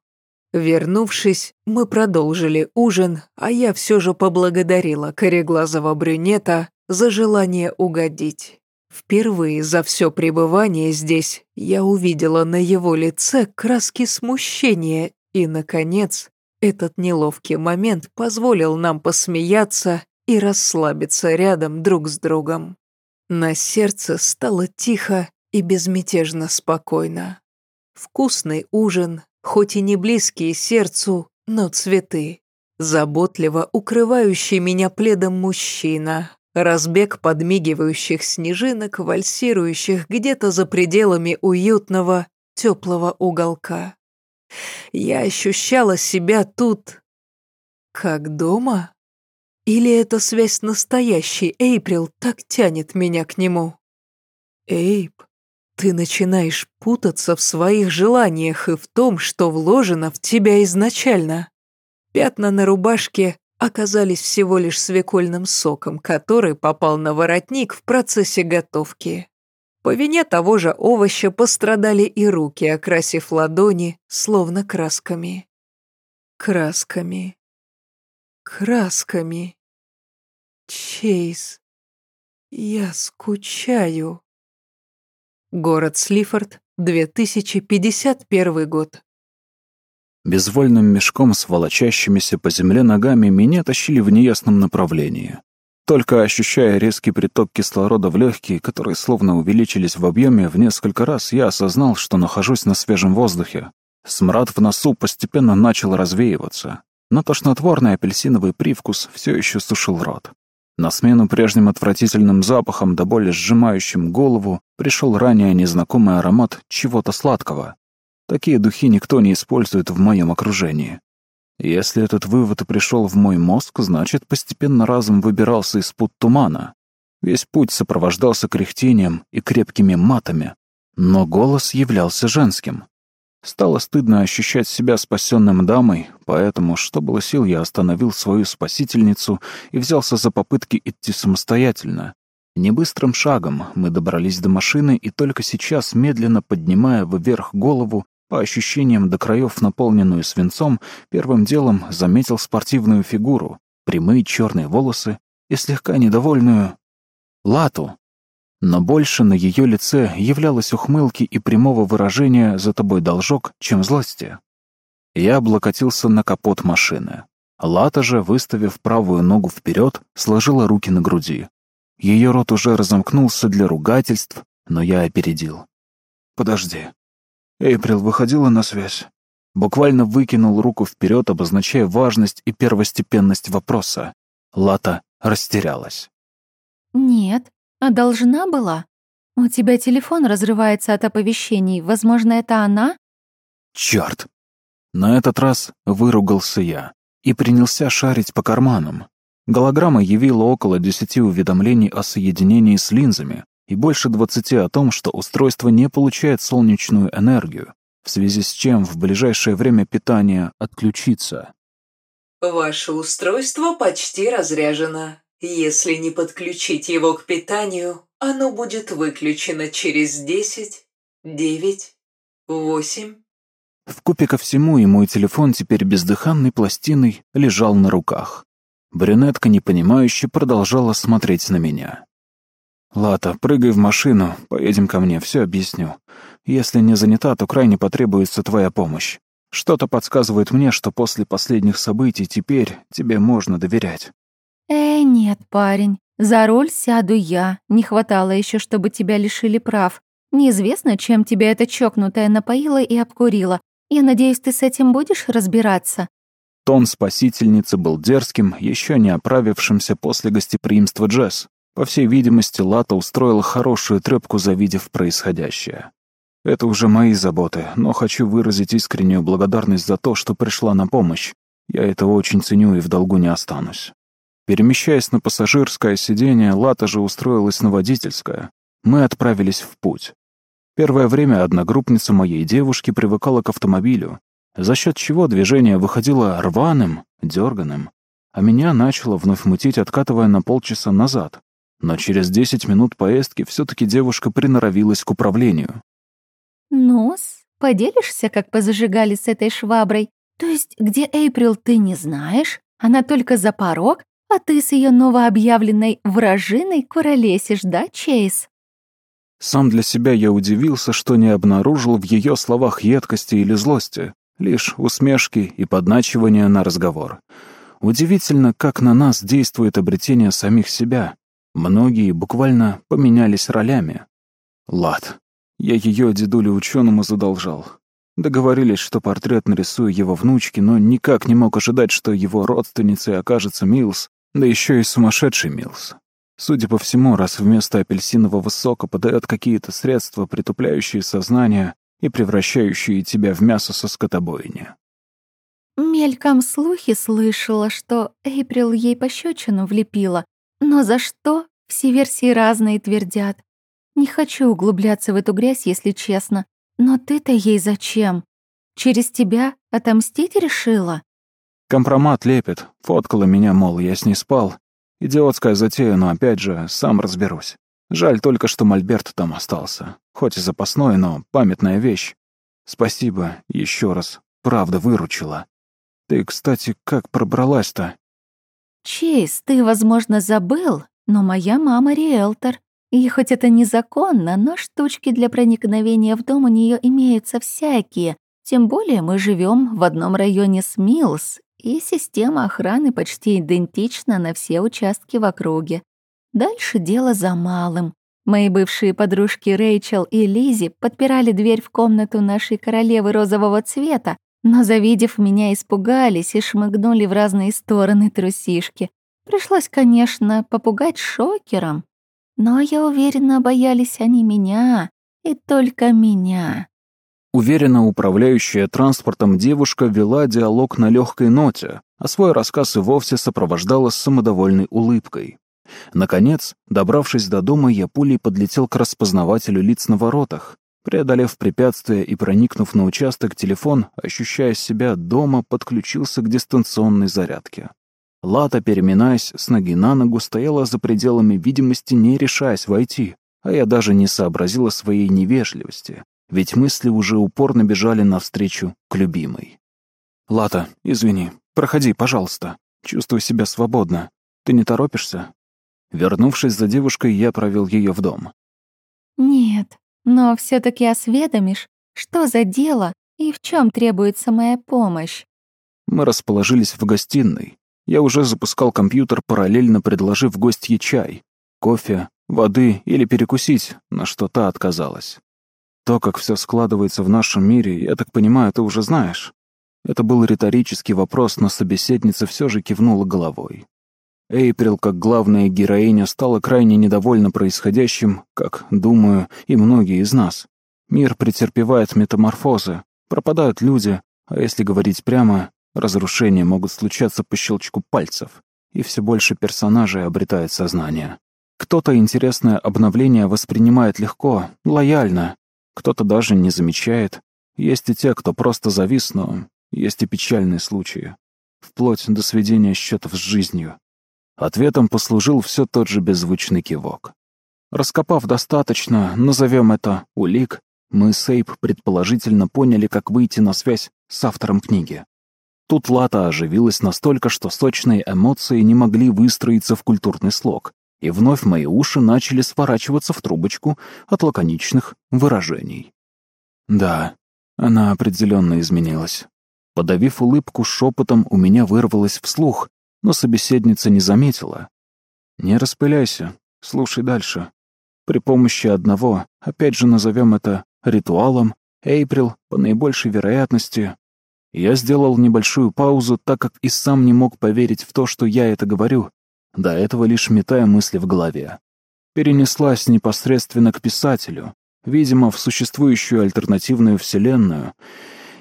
Вернувшись, мы продолжили ужин, а я все же поблагодарила кореглазого брюнета за желание угодить. Впервые за все пребывание здесь я увидела на его лице краски смущения, и, наконец, этот неловкий момент позволил нам посмеяться и расслабиться рядом друг с другом. На сердце стало тихо и безмятежно спокойно. Вкусный ужин, хоть и не близкий сердцу, но цветы. Заботливо укрывающий меня пледом мужчина, Разбег подмигивающих снежинок, вальсирующих где-то за пределами уютного, теплого уголка. Я ощущала себя тут как дома Или эта связь настоящей, Эйприл так тянет меня к нему? Эйп, ты начинаешь путаться в своих желаниях и в том, что вложено в тебя изначально. Пятна на рубашке оказались всего лишь свекольным соком, который попал на воротник в процессе готовки. По вине того же овоща пострадали и руки, окрасив ладони, словно красками. Красками. Красками. Чейз. Я скучаю. Город Слифорд, 2051 год. Безвольным мешком с волочащимися по земле ногами меня тащили в неясном направлении. Только ощущая резкий приток кислорода в легкие, которые словно увеличились в объеме в несколько раз, я осознал, что нахожусь на свежем воздухе. Смрад в носу постепенно начал развеиваться, но тошнотворный апельсиновый привкус все еще сушил рот. На смену прежним отвратительным запахам, до боли сжимающим голову, пришел ранее незнакомый аромат чего-то сладкого. Такие духи никто не использует в моем окружении. Если этот вывод и пришел в мой мозг, значит, постепенно разум выбирался из-под тумана. Весь путь сопровождался кряхтением и крепкими матами, но голос являлся женским. Стало стыдно ощущать себя спасенным дамой, поэтому, что было сил, я остановил свою спасительницу и взялся за попытки идти самостоятельно. Небыстрым шагом мы добрались до машины, и только сейчас, медленно поднимая вверх голову, по ощущениям до краев наполненную свинцом, первым делом заметил спортивную фигуру, прямые черные волосы и слегка недовольную лату. Но больше на ее лице являлось ухмылки и прямого выражения «за тобой должок», чем злости. Я облокотился на капот машины. Лата же, выставив правую ногу вперед, сложила руки на груди. Ее рот уже разомкнулся для ругательств, но я опередил. «Подожди», Эйприл выходила на связь. Буквально выкинул руку вперед, обозначая важность и первостепенность вопроса. Лата растерялась. «Нет, а должна была. У тебя телефон разрывается от оповещений. Возможно, это она?» «Чёрт!» На этот раз выругался я и принялся шарить по карманам. Голограмма явила около десяти уведомлений о соединении с линзами, и больше 20 о том, что устройство не получает солнечную энергию, в связи с чем в ближайшее время питание отключится. Ваше устройство почти разряжено. Если не подключить его к питанию, оно будет выключено через 10, 9, 8. Вкупе ко всему и мой телефон теперь бездыханной пластиной лежал на руках. Брюнетка, непонимающе, продолжала смотреть на меня. «Лата, прыгай в машину, поедем ко мне, все объясню. Если не занята, то крайне потребуется твоя помощь. Что-то подсказывает мне, что после последних событий теперь тебе можно доверять». «Э, нет, парень, за руль сяду я. Не хватало еще, чтобы тебя лишили прав. Неизвестно, чем тебя эта чокнутая напоила и обкурила. Я надеюсь, ты с этим будешь разбираться?» Тон спасительницы был дерзким, еще не оправившимся после гостеприимства Джесс. По всей видимости, Лата устроила хорошую трёпку, завидев происходящее. Это уже мои заботы, но хочу выразить искреннюю благодарность за то, что пришла на помощь. Я это очень ценю и в долгу не останусь. Перемещаясь на пассажирское сиденье, Лата же устроилась на водительское. Мы отправились в путь. Первое время одногруппница моей девушки привыкала к автомобилю, за счет чего движение выходило рваным, дерганым, а меня начало вновь мутить, откатывая на полчаса назад. Но через десять минут поездки все-таки девушка приноровилась к управлению. «Нос, поделишься, как позажигали с этой шваброй? То есть, где Эйприл, ты не знаешь? Она только за порог, а ты с ее новообъявленной вражиной куролесишь, да, Чейз?» Сам для себя я удивился, что не обнаружил в ее словах едкости или злости, лишь усмешки и подначивания на разговор. Удивительно, как на нас действует обретение самих себя. Многие буквально поменялись ролями. Лад. Я ее дедулю ученому задолжал. Договорились, что портрет нарисую его внучке, но никак не мог ожидать, что его родственницей окажется Милс, да еще и сумасшедший Милс. Судя по всему, раз вместо апельсинового сока подает какие-то средства, притупляющие сознание и превращающие тебя в мясо со скотобойни. Мельком слухи слышала, что Эйприл ей пощечину влепила, но за что все версии разные твердят. Не хочу углубляться в эту грязь, если честно. Но ты-то ей зачем? Через тебя отомстить решила? Компромат лепит. Фоткала меня, мол, я с ней спал. Идиотская затея, но опять же, сам разберусь. Жаль только, что Мольберт там остался. Хоть и запасной, но памятная вещь. Спасибо еще раз. Правда, выручила. Ты, кстати, как пробралась-то? Чейз, ты, возможно, забыл, но моя мама риэлтор. И хоть это незаконно, но штучки для проникновения в дом у нее имеются всякие. Тем более мы живем в одном районе с Милс, и система охраны почти идентична на все участки в округе. Дальше дело за малым. Мои бывшие подружки Рэйчел и Лизи подпирали дверь в комнату нашей королевы розового цвета, но, завидев меня, испугались и шмыгнули в разные стороны трусишки. Пришлось, конечно, попугать шокером, но я уверена, боялись они меня, и только меня. Уверенно управляющая транспортом девушка вела диалог на легкой ноте, а свой рассказ и вовсе сопровождала самодовольной улыбкой. Наконец, добравшись до дома, я пулей подлетел к распознавателю лиц на воротах. Преодолев препятствие и проникнув на участок, телефон, ощущая себя дома, подключился к дистанционной зарядке. Лата, переминаясь с ноги на ногу, стояла за пределами видимости, не решаясь войти, а я даже не сообразила своей невежливости, ведь мысли уже упорно бежали навстречу к любимой. «Лата, извини, проходи, пожалуйста. Чувствую себя свободно. Ты не торопишься?» Вернувшись за девушкой, я провел ее в дом. «Нет, но все таки осведомишь, что за дело и в чем требуется моя помощь?» Мы расположились в гостиной, я уже запускал компьютер, параллельно предложив гостье чай, кофе, воды или перекусить, на что та отказалась. То, как все складывается в нашем мире, я так понимаю, ты уже знаешь. Это был риторический вопрос, но собеседница все же кивнула головой. Эйприл, как главная героиня, стала крайне недовольна происходящим, как, думаю, и многие из нас. Мир претерпевает метаморфозы, пропадают люди, а если говорить прямо, Разрушения могут случаться по щелчку пальцев, и все больше персонажей обретает сознание. Кто-то интересное обновление воспринимает легко, лояльно, кто-то даже не замечает. Есть и те, кто просто завис, но есть и печальные случаи. Вплоть до сведения счетов с жизнью. Ответом послужил все тот же беззвучный кивок. Раскопав достаточно, назовем это улик, мы с Эйп предположительно поняли, как выйти на связь с автором книги. Тут Лата оживилась настолько, что сочные эмоции не могли выстроиться в культурный слог, и вновь мои уши начали сворачиваться в трубочку от лаконичных выражений. Да, она определенно изменилась. Подавив улыбку шепотом, у меня вырвалось вслух, но собеседница не заметила. «Не распыляйся, слушай дальше. При помощи одного, опять же назовем это ритуалом, Эйприл, по наибольшей вероятности, я сделал небольшую паузу, так как и сам не мог поверить в то, что я это говорю, до этого лишь метая мысли в голове. Перенеслась непосредственно к писателю, видимо, в существующую альтернативную вселенную,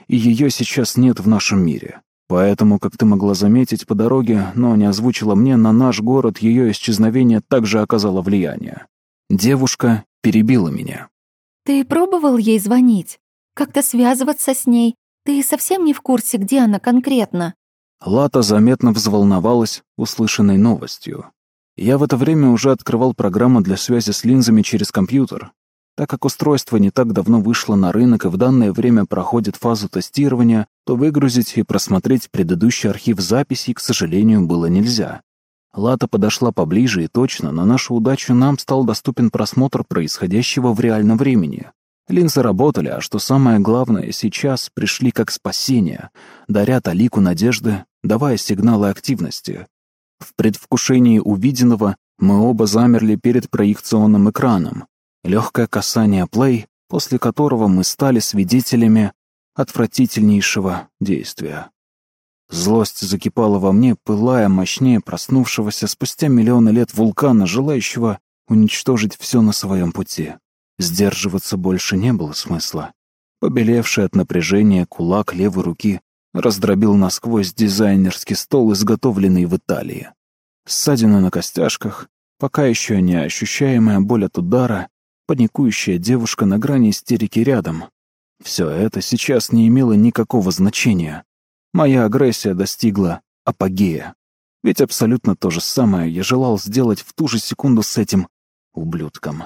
и ее сейчас нет в нашем мире. Поэтому, как ты могла заметить по дороге, но не озвучила мне, на наш город ее исчезновение также оказало влияние. Девушка перебила меня. «Ты пробовал ей звонить? Как-то связываться с ней? Ты совсем не в курсе, где она конкретно?» Лата заметно взволновалась услышанной новостью. Я в это время уже открывал программу для связи с линзами через компьютер. Так как устройство не так давно вышло на рынок и в данное время проходит фазу тестирования, то выгрузить и просмотреть предыдущий архив записей, к сожалению, было нельзя. Лата подошла поближе и точно, на нашу удачу нам стал доступен просмотр происходящего в реальном времени. Линзы работали, а что самое главное, сейчас пришли как спасение, даря Алику надежды, давая сигналы активности. В предвкушении увиденного мы оба замерли перед проекционным экраном. Легкое касание плей, после которого мы стали свидетелями отвратительнейшего действия. Злость закипала во мне, пылая мощнее проснувшегося спустя миллионы лет вулкана, желающего уничтожить все на своем пути. Сдерживаться больше не было смысла. Побелевший от напряжения кулак левой руки раздробил насквозь дизайнерский стол, изготовленный в Италии. Ссадины на костяшках, пока еще не ощущаемая боль от удара, паникующая девушка на грани истерики рядом. Все это сейчас не имело никакого значения. Моя агрессия достигла апогея. Ведь абсолютно то же самое я желал сделать в ту же секунду с этим ублюдком.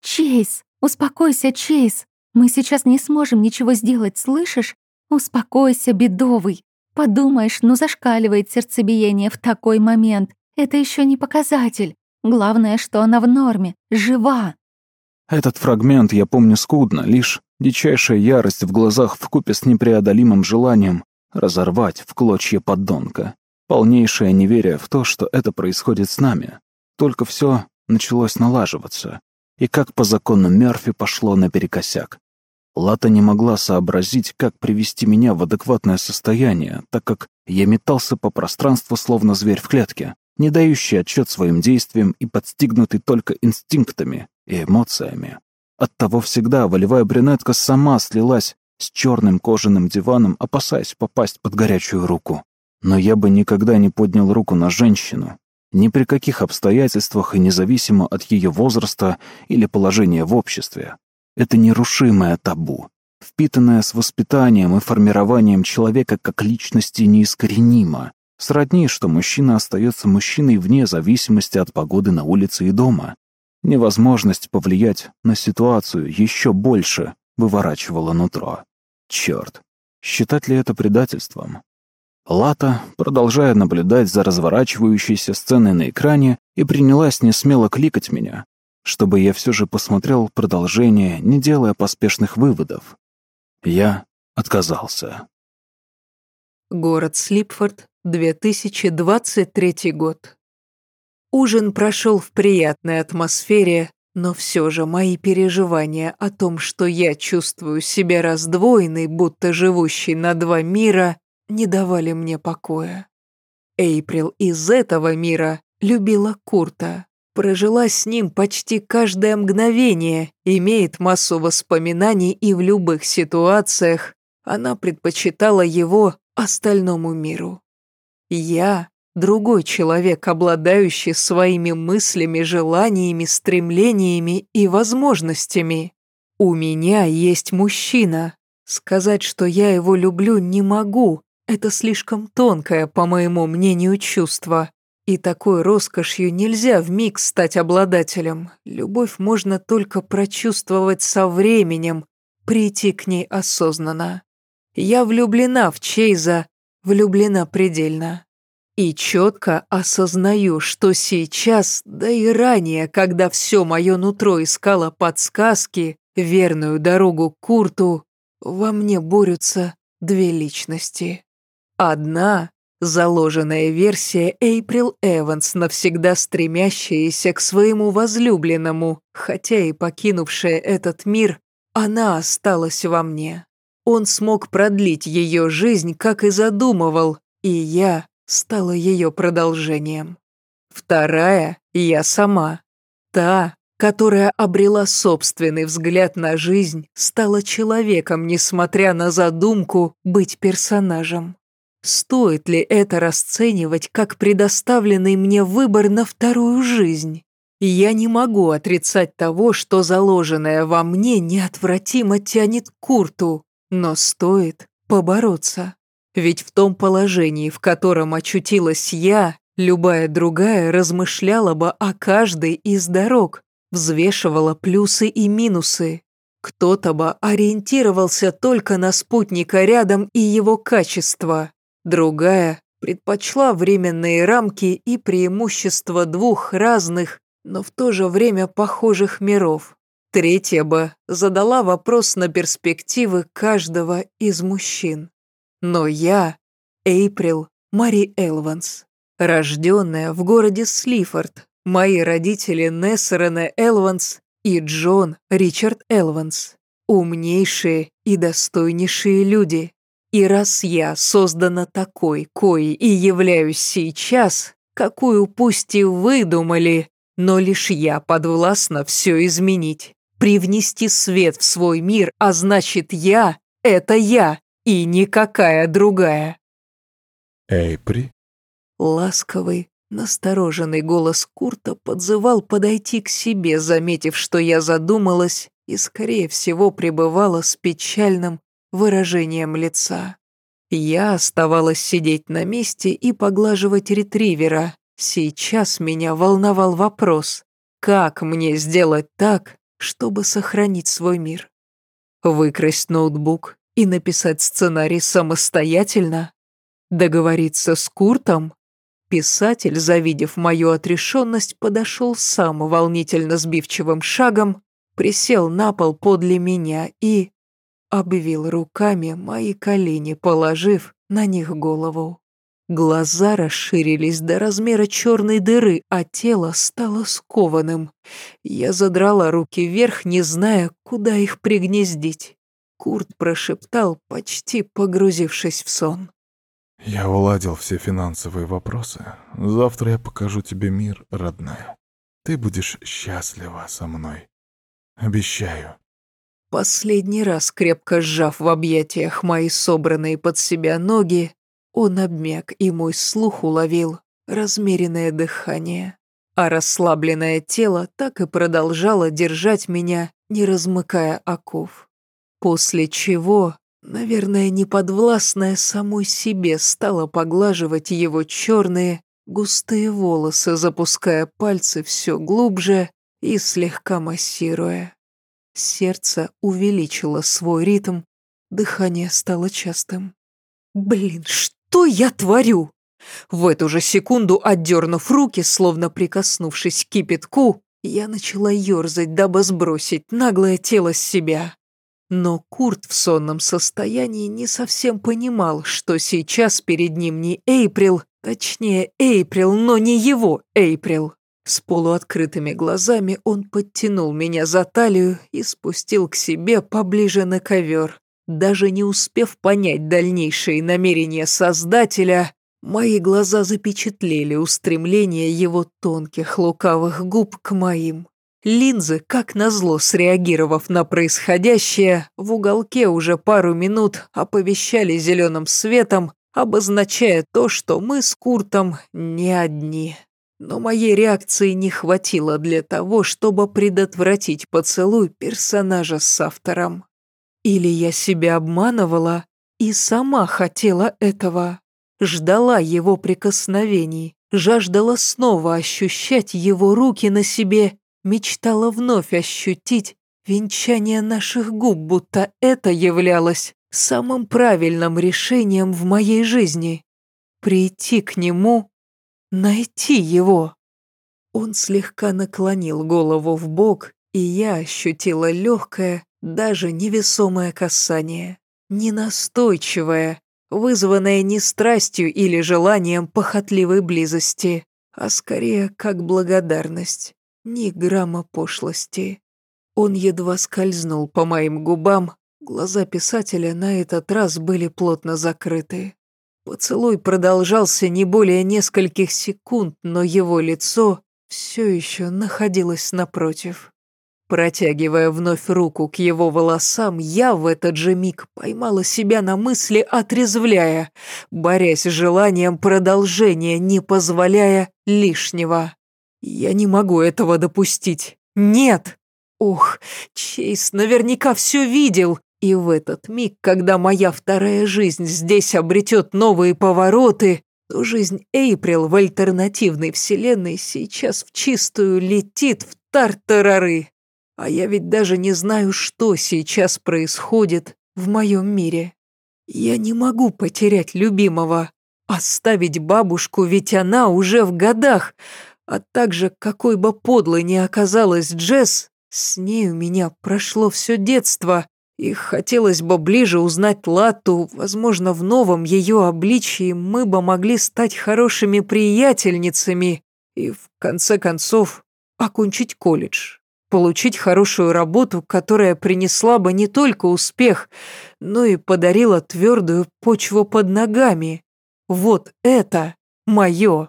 «Чейз, успокойся, Чейз. Мы сейчас не сможем ничего сделать, слышишь? Успокойся, бедовый. Подумаешь, ну зашкаливает сердцебиение в такой момент. Это еще не показатель. Главное, что она в норме, жива. Этот фрагмент я помню скудно, лишь дичайшая ярость в глазах вкупе с непреодолимым желанием разорвать в клочья подонка. Полнейшее неверие в то, что это происходит с нами. Только все началось налаживаться. И как по закону Мерфи пошло наперекосяк. Лата не могла сообразить, как привести меня в адекватное состояние, так как я метался по пространству, словно зверь в клетке, не дающий отчет своим действиям и подстигнутый только инстинктами и эмоциями. Оттого всегда волевая брюнетка сама слилась с черным кожаным диваном, опасаясь попасть под горячую руку. Но я бы никогда не поднял руку на женщину, ни при каких обстоятельствах и независимо от ее возраста или положения в обществе. Это нерушимое табу, впитанное с воспитанием и формированием человека как личности неискоренимо. Сродни, что мужчина остается мужчиной вне зависимости от погоды на улице и дома. Невозможность повлиять на ситуацию еще больше выворачивала нутро. Черт, считать ли это предательством? Лата, продолжая наблюдать за разворачивающейся сценой на экране, и принялась несмело кликать меня, чтобы я все же посмотрел продолжение, не делая поспешных выводов. Я отказался. Город Слипфорд, 2023 год. Ужин прошел в приятной атмосфере, но все же мои переживания о том, что я чувствую себя раздвоенной, будто живущей на два мира, не давали мне покоя. Эйприл из этого мира любила Курта, прожила с ним почти каждое мгновение, имеет массу воспоминаний и в любых ситуациях она предпочитала его остальному миру. Я — другой человек, обладающий своими мыслями, желаниями, стремлениями и возможностями. У меня есть мужчина. Сказать, что я его люблю, не могу, это слишком тонкое, по моему мнению, чувство. И такой роскошью нельзя вмиг стать обладателем. Любовь можно только прочувствовать со временем, прийти к ней осознанно. Я влюблена в Чейза, влюблена предельно. И четко осознаю, что сейчас, да и ранее, когда все мое нутро искало подсказки, верную дорогу к Курту, во мне борются две личности. Одна — заложенная версия Эйприл Эванс, навсегда стремящаяся к своему возлюбленному, хотя и покинувшая этот мир, она осталась во мне. Он смог продлить ее жизнь, как и задумывал, и я стала ее продолжением. Вторая — я сама. Та, которая обрела собственный взгляд на жизнь, стала человеком, несмотря на задумку быть персонажем. Стоит ли это расценивать как предоставленный мне выбор на вторую жизнь? Я не могу отрицать того, что заложенное во мне неотвратимо тянет к Курту, но стоит побороться. Ведь в том положении, в котором очутилась я, любая другая размышляла бы о каждой из дорог, взвешивала плюсы и минусы. Кто-то бы ориентировался только на спутника рядом и его качество, Другая предпочла временные рамки и преимущества двух разных, но в то же время похожих миров. Третья бы задала вопрос на перспективы каждого из мужчин. Но я, Эйприл Мари Элванс, рожденная в городе Слифорд, мои родители Нессерена Элванс и Джон Ричард Элванс, умнейшие и достойнейшие люди, и раз я создана такой, коей и являюсь сейчас, какую пусть и выдумали, но лишь я подвластна все изменить, привнести свет в свой мир, а значит я — это я, и никакая другая. Эйпри? Ласковый, настороженный голос Курта подзывал подойти к себе, заметив, что я задумалась и, скорее всего, пребывала с печальным выражением лица. Я оставалась сидеть на месте и поглаживать ретривера. Сейчас меня волновал вопрос, как мне сделать так, чтобы сохранить свой мир? Выкрасть ноутбук и написать сценарий самостоятельно? Договориться с Куртом? Писатель, завидев мою отрешенность, подошел сам волнительно сбивчивым шагом, присел на пол подле меня и обвил руками мои колени, положив на них голову. Глаза расширились до размера черной дыры, а тело стало скованным. Я задрала руки вверх, не зная, куда их пригнездить. Курт прошептал, почти погрузившись в сон. Я уладил все финансовые вопросы. Завтра я покажу тебе мир, родная. Ты будешь счастлива со мной. Обещаю. Последний раз, крепко сжав в объятиях мои собранные под себя ноги, он обмяк, и мой слух уловил размеренное дыхание. А расслабленное тело так и продолжало держать меня, не размыкая оков. После чего, наверное, неподвластная самой себе, стала поглаживать его черные, густые волосы, запуская пальцы все глубже и слегка массируя. Сердце увеличило свой ритм, дыхание стало частым. «Блин, что я творю?» В эту же секунду, отдернув руки, словно прикоснувшись к кипятку, я начала ерзать, дабы сбросить наглое тело с себя. Но Курт в сонном состоянии не совсем понимал, что сейчас перед ним не Эйприл, точнее Эйприл, но не его Эйприл. С полуоткрытыми глазами он подтянул меня за талию и спустил к себе поближе на ковер. Даже не успев понять дальнейшие намерения Создателя, мои глаза запечатлели устремление его тонких лукавых губ к моим. Линзы, как назло среагировав на происходящее, в уголке уже пару минут оповещали зеленым светом, обозначая то, что мы с Куртом не одни. Но моей реакции не хватило для того, чтобы предотвратить поцелуй персонажа с автором. Или я себя обманывала и сама хотела этого. Ждала его прикосновений, жаждала снова ощущать его руки на себе, мечтала вновь ощутить венчание наших губ, будто это являлось самым правильным решением в моей жизни. Прийти к нему Найти его. Он слегка наклонил голову в бок, и я ощутила легкое, даже невесомое касание. Ненастойчивое, вызванное не страстью или желанием похотливой близости, а скорее как благодарность, ни грамма пошлости. Он едва скользнул по моим губам, глаза писателя на этот раз были плотно закрыты. Поцелуй продолжался не более нескольких секунд, но его лицо все еще находилось напротив. Протягивая вновь руку к его волосам, я в этот же миг поймала себя на мысли, отрезвляя, борясь с желанием продолжения, не позволяя лишнего. Я не могу этого допустить. Нет! Ох, Чейз наверняка все видел, и в этот миг, когда моя вторая жизнь здесь обретет новые повороты, то жизнь Эйприл в альтернативной вселенной сейчас в чистую летит в тартарары. А я ведь даже не знаю, что сейчас происходит в моем мире. Я не могу потерять любимого, оставить бабушку, ведь она уже в годах, а также, какой бы подлой ни оказалась Джесс, с ней у меня прошло все детство, и хотелось бы ближе узнать Лату, возможно, в новом ее обличии мы бы могли стать хорошими приятельницами и, в конце концов, окончить колледж, получить хорошую работу, которая принесла бы не только успех, но и подарила твердую почву под ногами. Вот это мое.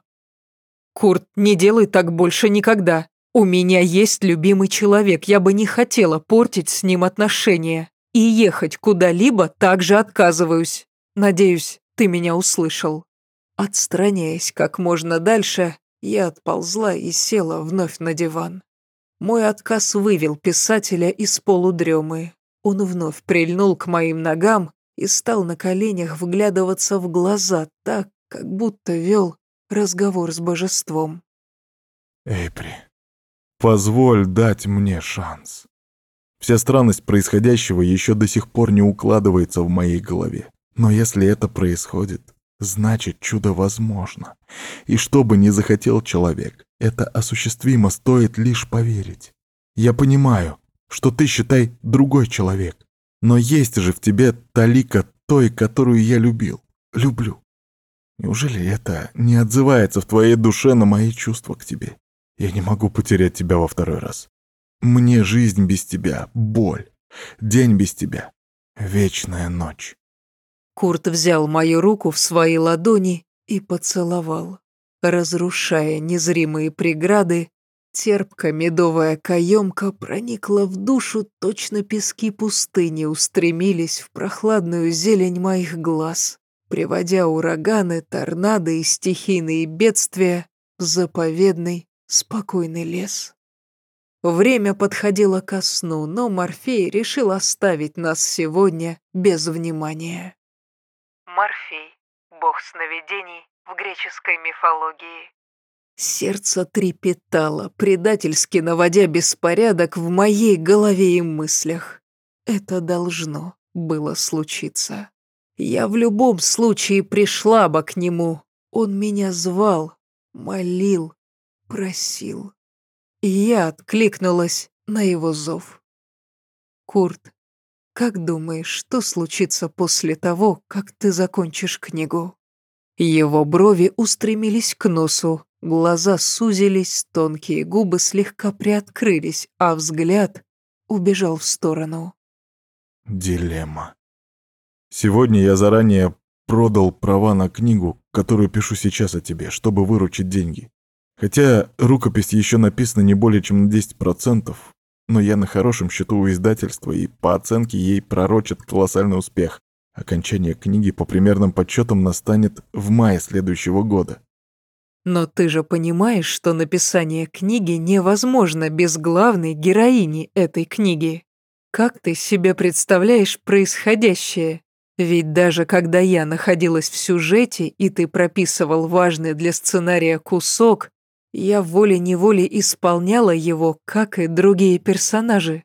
Курт, не делай так больше никогда. У меня есть любимый человек, я бы не хотела портить с ним отношения. И ехать куда-либо также отказываюсь. Надеюсь, ты меня услышал. Отстраняясь как можно дальше, я отползла и села вновь на диван. Мой отказ вывел писателя из полудремы. Он вновь прильнул к моим ногам и стал на коленях вглядываться в глаза так, как будто вел разговор с божеством. Эйпри, позволь дать мне шанс. Вся странность происходящего еще до сих пор не укладывается в моей голове. Но если это происходит, значит чудо возможно. И что бы ни захотел человек, это осуществимо стоит лишь поверить. Я понимаю, что ты, считай, другой человек. Но есть же в тебе талика той, которую я любил, люблю. Неужели это не отзывается в твоей душе на мои чувства к тебе? Я не могу потерять тебя во второй раз. Мне жизнь без тебя — боль. День без тебя — вечная ночь. Курт взял мою руку в свои ладони и поцеловал, разрушая незримые преграды. Терпко-медовая каемка проникла в душу, точно пески пустыни устремились в прохладную зелень моих глаз, приводя ураганы, торнадо и стихийные бедствия в заповедный, спокойный лес. Время подходило ко сну, но Морфей решил оставить нас сегодня без внимания. Морфей, бог сновидений в греческой мифологии. Сердце трепетало, предательски наводя беспорядок в моей голове и мыслях. Это должно было случиться. Я в любом случае пришла бы к нему. Он меня звал, молил, просил. И я откликнулась на его зов. Курт, как думаешь, что случится после того, как ты закончишь книгу? Его брови устремились к носу, глаза сузились, тонкие губы слегка приоткрылись, а взгляд убежал в сторону. Дилемма. Сегодня я заранее продал права на книгу, которую пишу сейчас о тебе, чтобы выручить деньги. Хотя рукопись еще написана не более чем на 10%, но я на хорошем счету у издательства, и по оценке ей пророчат колоссальный успех. Окончание книги по примерным подсчетам настанет в мае следующего года. Но ты же понимаешь, что написание книги невозможно без главной героини этой книги. Как ты себе представляешь происходящее? Ведь даже когда я находилась в сюжете, и ты прописывал важный для сценария кусок, я волей-неволей исполняла его, как и другие персонажи.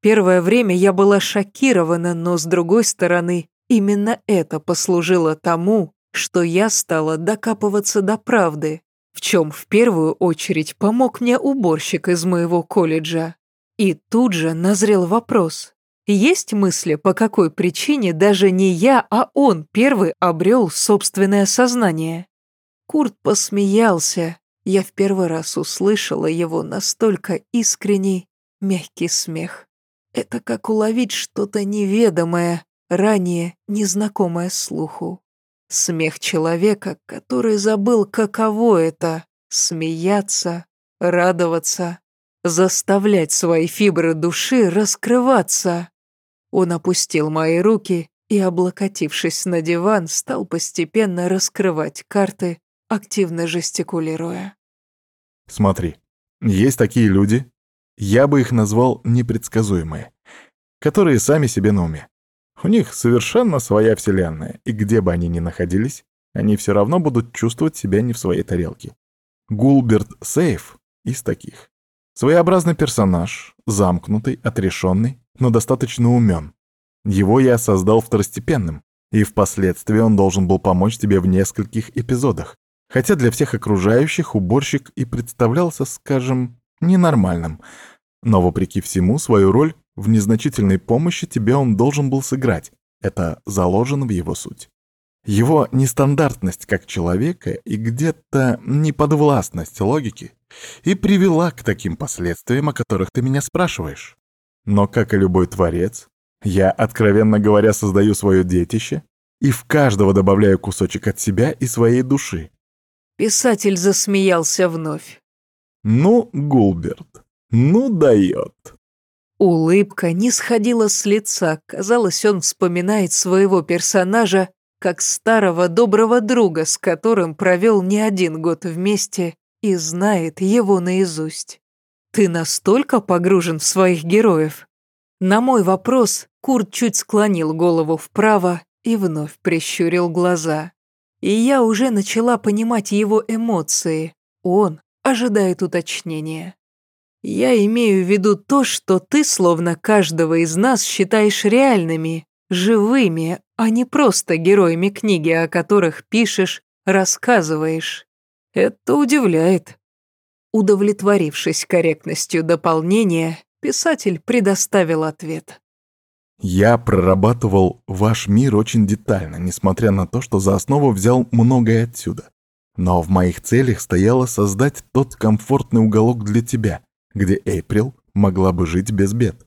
Первое время я была шокирована, но с другой стороны, именно это послужило тому, что я стала докапываться до правды, в чем в первую очередь помог мне уборщик из моего колледжа. И тут же назрел вопрос. Есть мысли, по какой причине даже не я, а он первый обрел собственное сознание? Курт посмеялся, я в первый раз услышала его настолько искренний, мягкий смех. Это как уловить что-то неведомое, ранее незнакомое слуху. Смех человека, который забыл, каково это — смеяться, радоваться, заставлять свои фибры души раскрываться. Он опустил мои руки и, облокотившись на диван, стал постепенно раскрывать карты, активно жестикулируя. Смотри, есть такие люди, я бы их назвал непредсказуемые, которые сами себе на уме. У них совершенно своя вселенная, и где бы они ни находились, они все равно будут чувствовать себя не в своей тарелке. Гулберт Сейф из таких. Своеобразный персонаж, замкнутый, отрешенный, но достаточно умен. Его я создал второстепенным, и впоследствии он должен был помочь тебе в нескольких эпизодах, Хотя для всех окружающих уборщик и представлялся, скажем, ненормальным. Но вопреки всему, свою роль в незначительной помощи тебе он должен был сыграть. Это заложено в его суть. Его нестандартность как человека и где-то неподвластность логики и привела к таким последствиям, о которых ты меня спрашиваешь. Но, как и любой творец, я, откровенно говоря, создаю свое детище и в каждого добавляю кусочек от себя и своей души, Писатель засмеялся вновь. «Ну, Гулберт, ну дает. Улыбка не сходила с лица, казалось, он вспоминает своего персонажа как старого доброго друга, с которым провел не один год вместе и знает его наизусть. Ты настолько погружен в своих героев? На мой вопрос Курт чуть склонил голову вправо и вновь прищурил глаза. И я уже начала понимать его эмоции. Он ожидает уточнения. Я имею в виду то, что ты словно каждого из нас считаешь реальными, живыми, а не просто героями книги, о которых пишешь, рассказываешь. Это удивляет. Удовлетворившись корректностью дополнения, писатель предоставил ответ. Я прорабатывал ваш мир очень детально, несмотря на то, что за основу взял многое отсюда. Но в моих целях стояло создать тот комфортный уголок для тебя, где Эйприл могла бы жить без бед.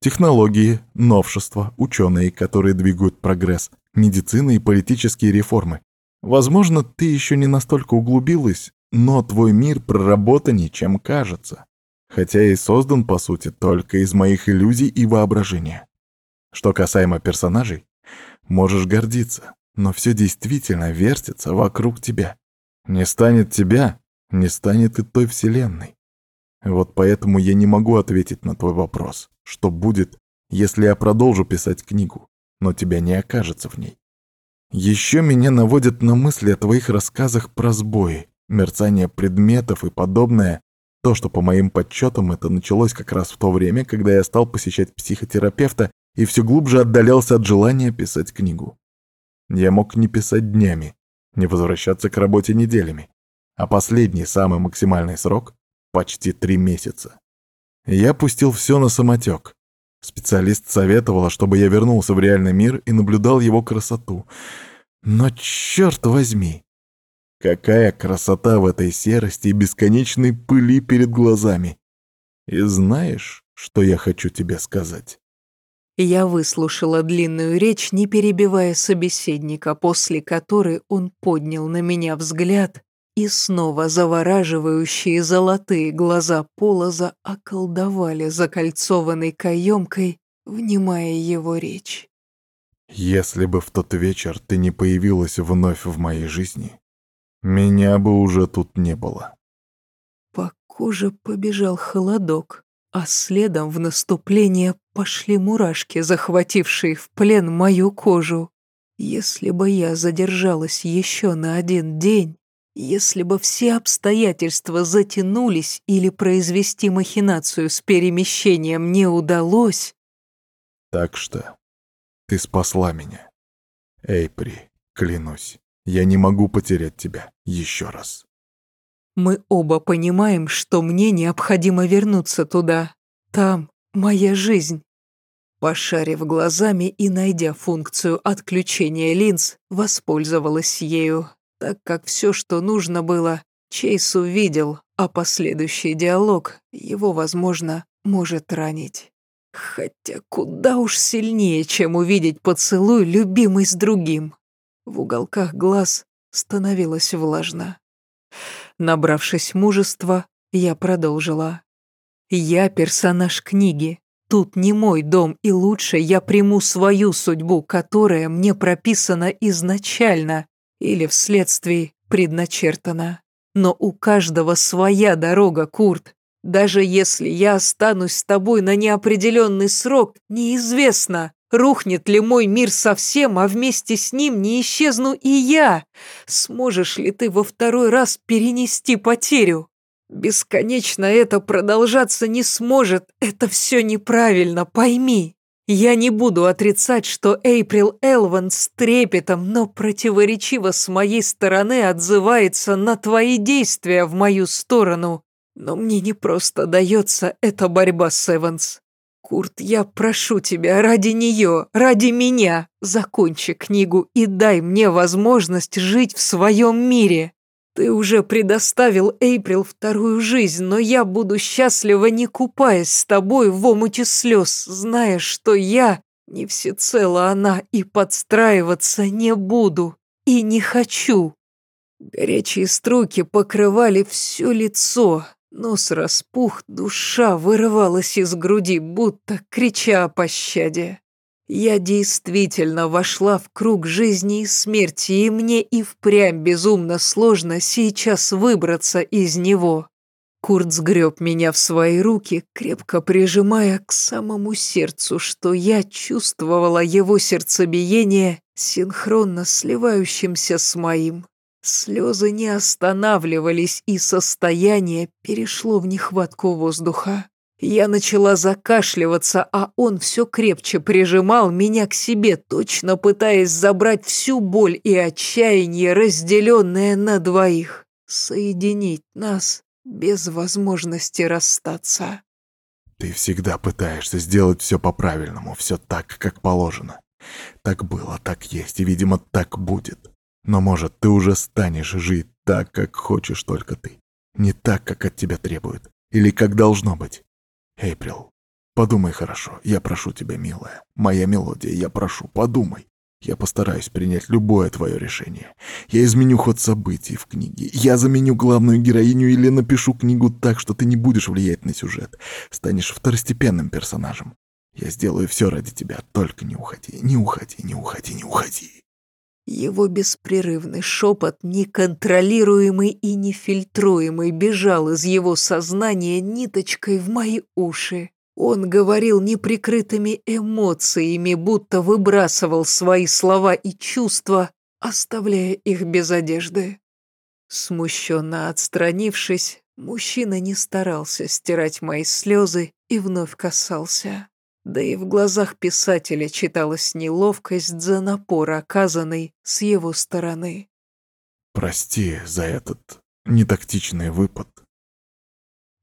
Технологии, новшества, ученые, которые двигают прогресс, медицина и политические реформы. Возможно, ты еще не настолько углубилась, но твой мир проработаннее, чем кажется. Хотя и создан, по сути, только из моих иллюзий и воображения. Что касаемо персонажей, можешь гордиться, но все действительно вертится вокруг тебя. Не станет тебя, не станет и той вселенной. Вот поэтому я не могу ответить на твой вопрос, что будет, если я продолжу писать книгу, но тебя не окажется в ней. Еще меня наводят на мысли о твоих рассказах про сбои, мерцание предметов и подобное. То, что по моим подсчетам это началось как раз в то время, когда я стал посещать психотерапевта и все глубже отдалялся от желания писать книгу. Я мог не писать днями, не возвращаться к работе неделями, а последний, самый максимальный срок почти три месяца. Я пустил все на самотек. Специалист советовала, чтобы я вернулся в реальный мир и наблюдал его красоту. Но черт возьми! Какая красота в этой серости и бесконечной пыли перед глазами! И знаешь, что я хочу тебе сказать? Я выслушала длинную речь, не перебивая собеседника, после которой он поднял на меня взгляд и снова завораживающие золотые глаза Полоза околдовали закольцованной каемкой, внимая его речь. «Если бы в тот вечер ты не появилась вновь в моей жизни, меня бы уже тут не было». По коже побежал холодок, а следом в наступление пошли мурашки, захватившие в плен мою кожу. Если бы я задержалась еще на один день, если бы все обстоятельства затянулись или произвести махинацию с перемещением не удалось... Так что ты спасла меня. Эйпри, клянусь, я не могу потерять тебя еще раз. Мы оба понимаем, что мне необходимо вернуться туда. Там моя жизнь. Пошарив глазами и найдя функцию отключения линз, воспользовалась ею так как все, что нужно было, Чейз увидел, а последующий диалог его, возможно, может ранить. Хотя куда уж сильнее, чем увидеть поцелуй любимый с другим. В уголках глаз становилось влажно. Набравшись мужества, я продолжила. «Я персонаж книги. Тут не мой дом, и лучше я приму свою судьбу, которая мне прописана изначально, или вследствие предначертано. Но у каждого своя дорога, Курт. Даже если я останусь с тобой на неопределенный срок, неизвестно, рухнет ли мой мир совсем, а вместе с ним не исчезну и я. Сможешь ли ты во второй раз перенести потерю? Бесконечно это продолжаться не сможет, это все неправильно, пойми. Я не буду отрицать, что Эйприл Элван с трепетом, но противоречиво с моей стороны отзывается на твои действия в мою сторону. Но мне не просто дается эта борьба с Эванс. Курт, я прошу тебя, ради нее, ради меня, закончи книгу и дай мне возможность жить в своем мире. Ты уже предоставил Эйприл вторую жизнь, но я буду счастлива, не купаясь с тобой в омуте слез, зная, что я не всецело она и подстраиваться не буду и не хочу. Горячие струки покрывали все лицо, Нос распух, душа вырывалась из груди, будто крича о пощаде. Я действительно вошла в круг жизни и смерти, и мне и впрямь безумно сложно сейчас выбраться из него. Курт сгреб меня в свои руки, крепко прижимая к самому сердцу, что я чувствовала его сердцебиение, синхронно сливающимся с моим. Слезы не останавливались, и состояние перешло в нехватку воздуха. Я начала закашливаться, а он все крепче прижимал меня к себе, точно пытаясь забрать всю боль и отчаяние, разделенное на двоих, соединить нас без возможности расстаться. Ты всегда пытаешься сделать все по-правильному, все так, как положено. Так было, так есть, и, видимо, так будет. Но, может, ты уже станешь жить так, как хочешь только ты. Не так, как от тебя требуют. Или как должно быть. Эйприл, подумай хорошо. Я прошу тебя, милая. Моя мелодия, я прошу, подумай. Я постараюсь принять любое твое решение. Я изменю ход событий в книге. Я заменю главную героиню или напишу книгу так, что ты не будешь влиять на сюжет. Станешь второстепенным персонажем. Я сделаю все ради тебя, только не уходи, не уходи, не уходи, не уходи. Его беспрерывный шепот, неконтролируемый и нефильтруемый, бежал из его сознания ниточкой в мои уши. Он говорил неприкрытыми эмоциями, будто выбрасывал свои слова и чувства, оставляя их без одежды. Смущенно отстранившись, мужчина не старался стирать мои слезы и вновь касался. Да и в глазах писателя читалась неловкость за напор, оказанный с его стороны. «Прости за этот нетактичный выпад».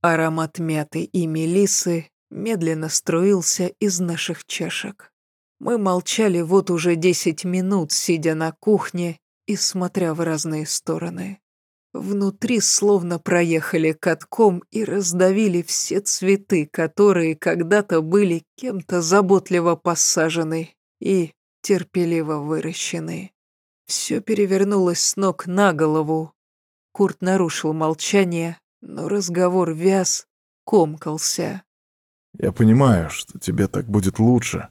Аромат мяты и мелисы медленно струился из наших чашек. Мы молчали вот уже десять минут, сидя на кухне и смотря в разные стороны. Внутри словно проехали катком и раздавили все цветы, которые когда-то были кем-то заботливо посажены и терпеливо выращены. Все перевернулось с ног на голову. Курт нарушил молчание, но разговор вяз, комкался. «Я понимаю, что тебе так будет лучше.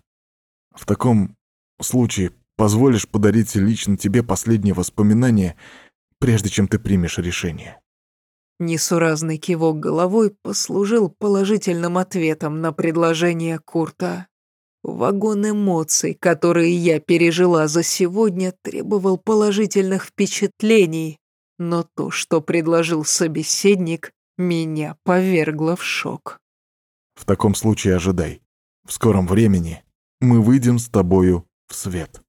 В таком случае позволишь подарить лично тебе последние воспоминания — прежде чем ты примешь решение. Несуразный кивок головой послужил положительным ответом на предложение Курта. Вагон эмоций, которые я пережила за сегодня, требовал положительных впечатлений, но то, что предложил собеседник, меня повергло в шок. В таком случае ожидай. В скором времени мы выйдем с тобою в свет.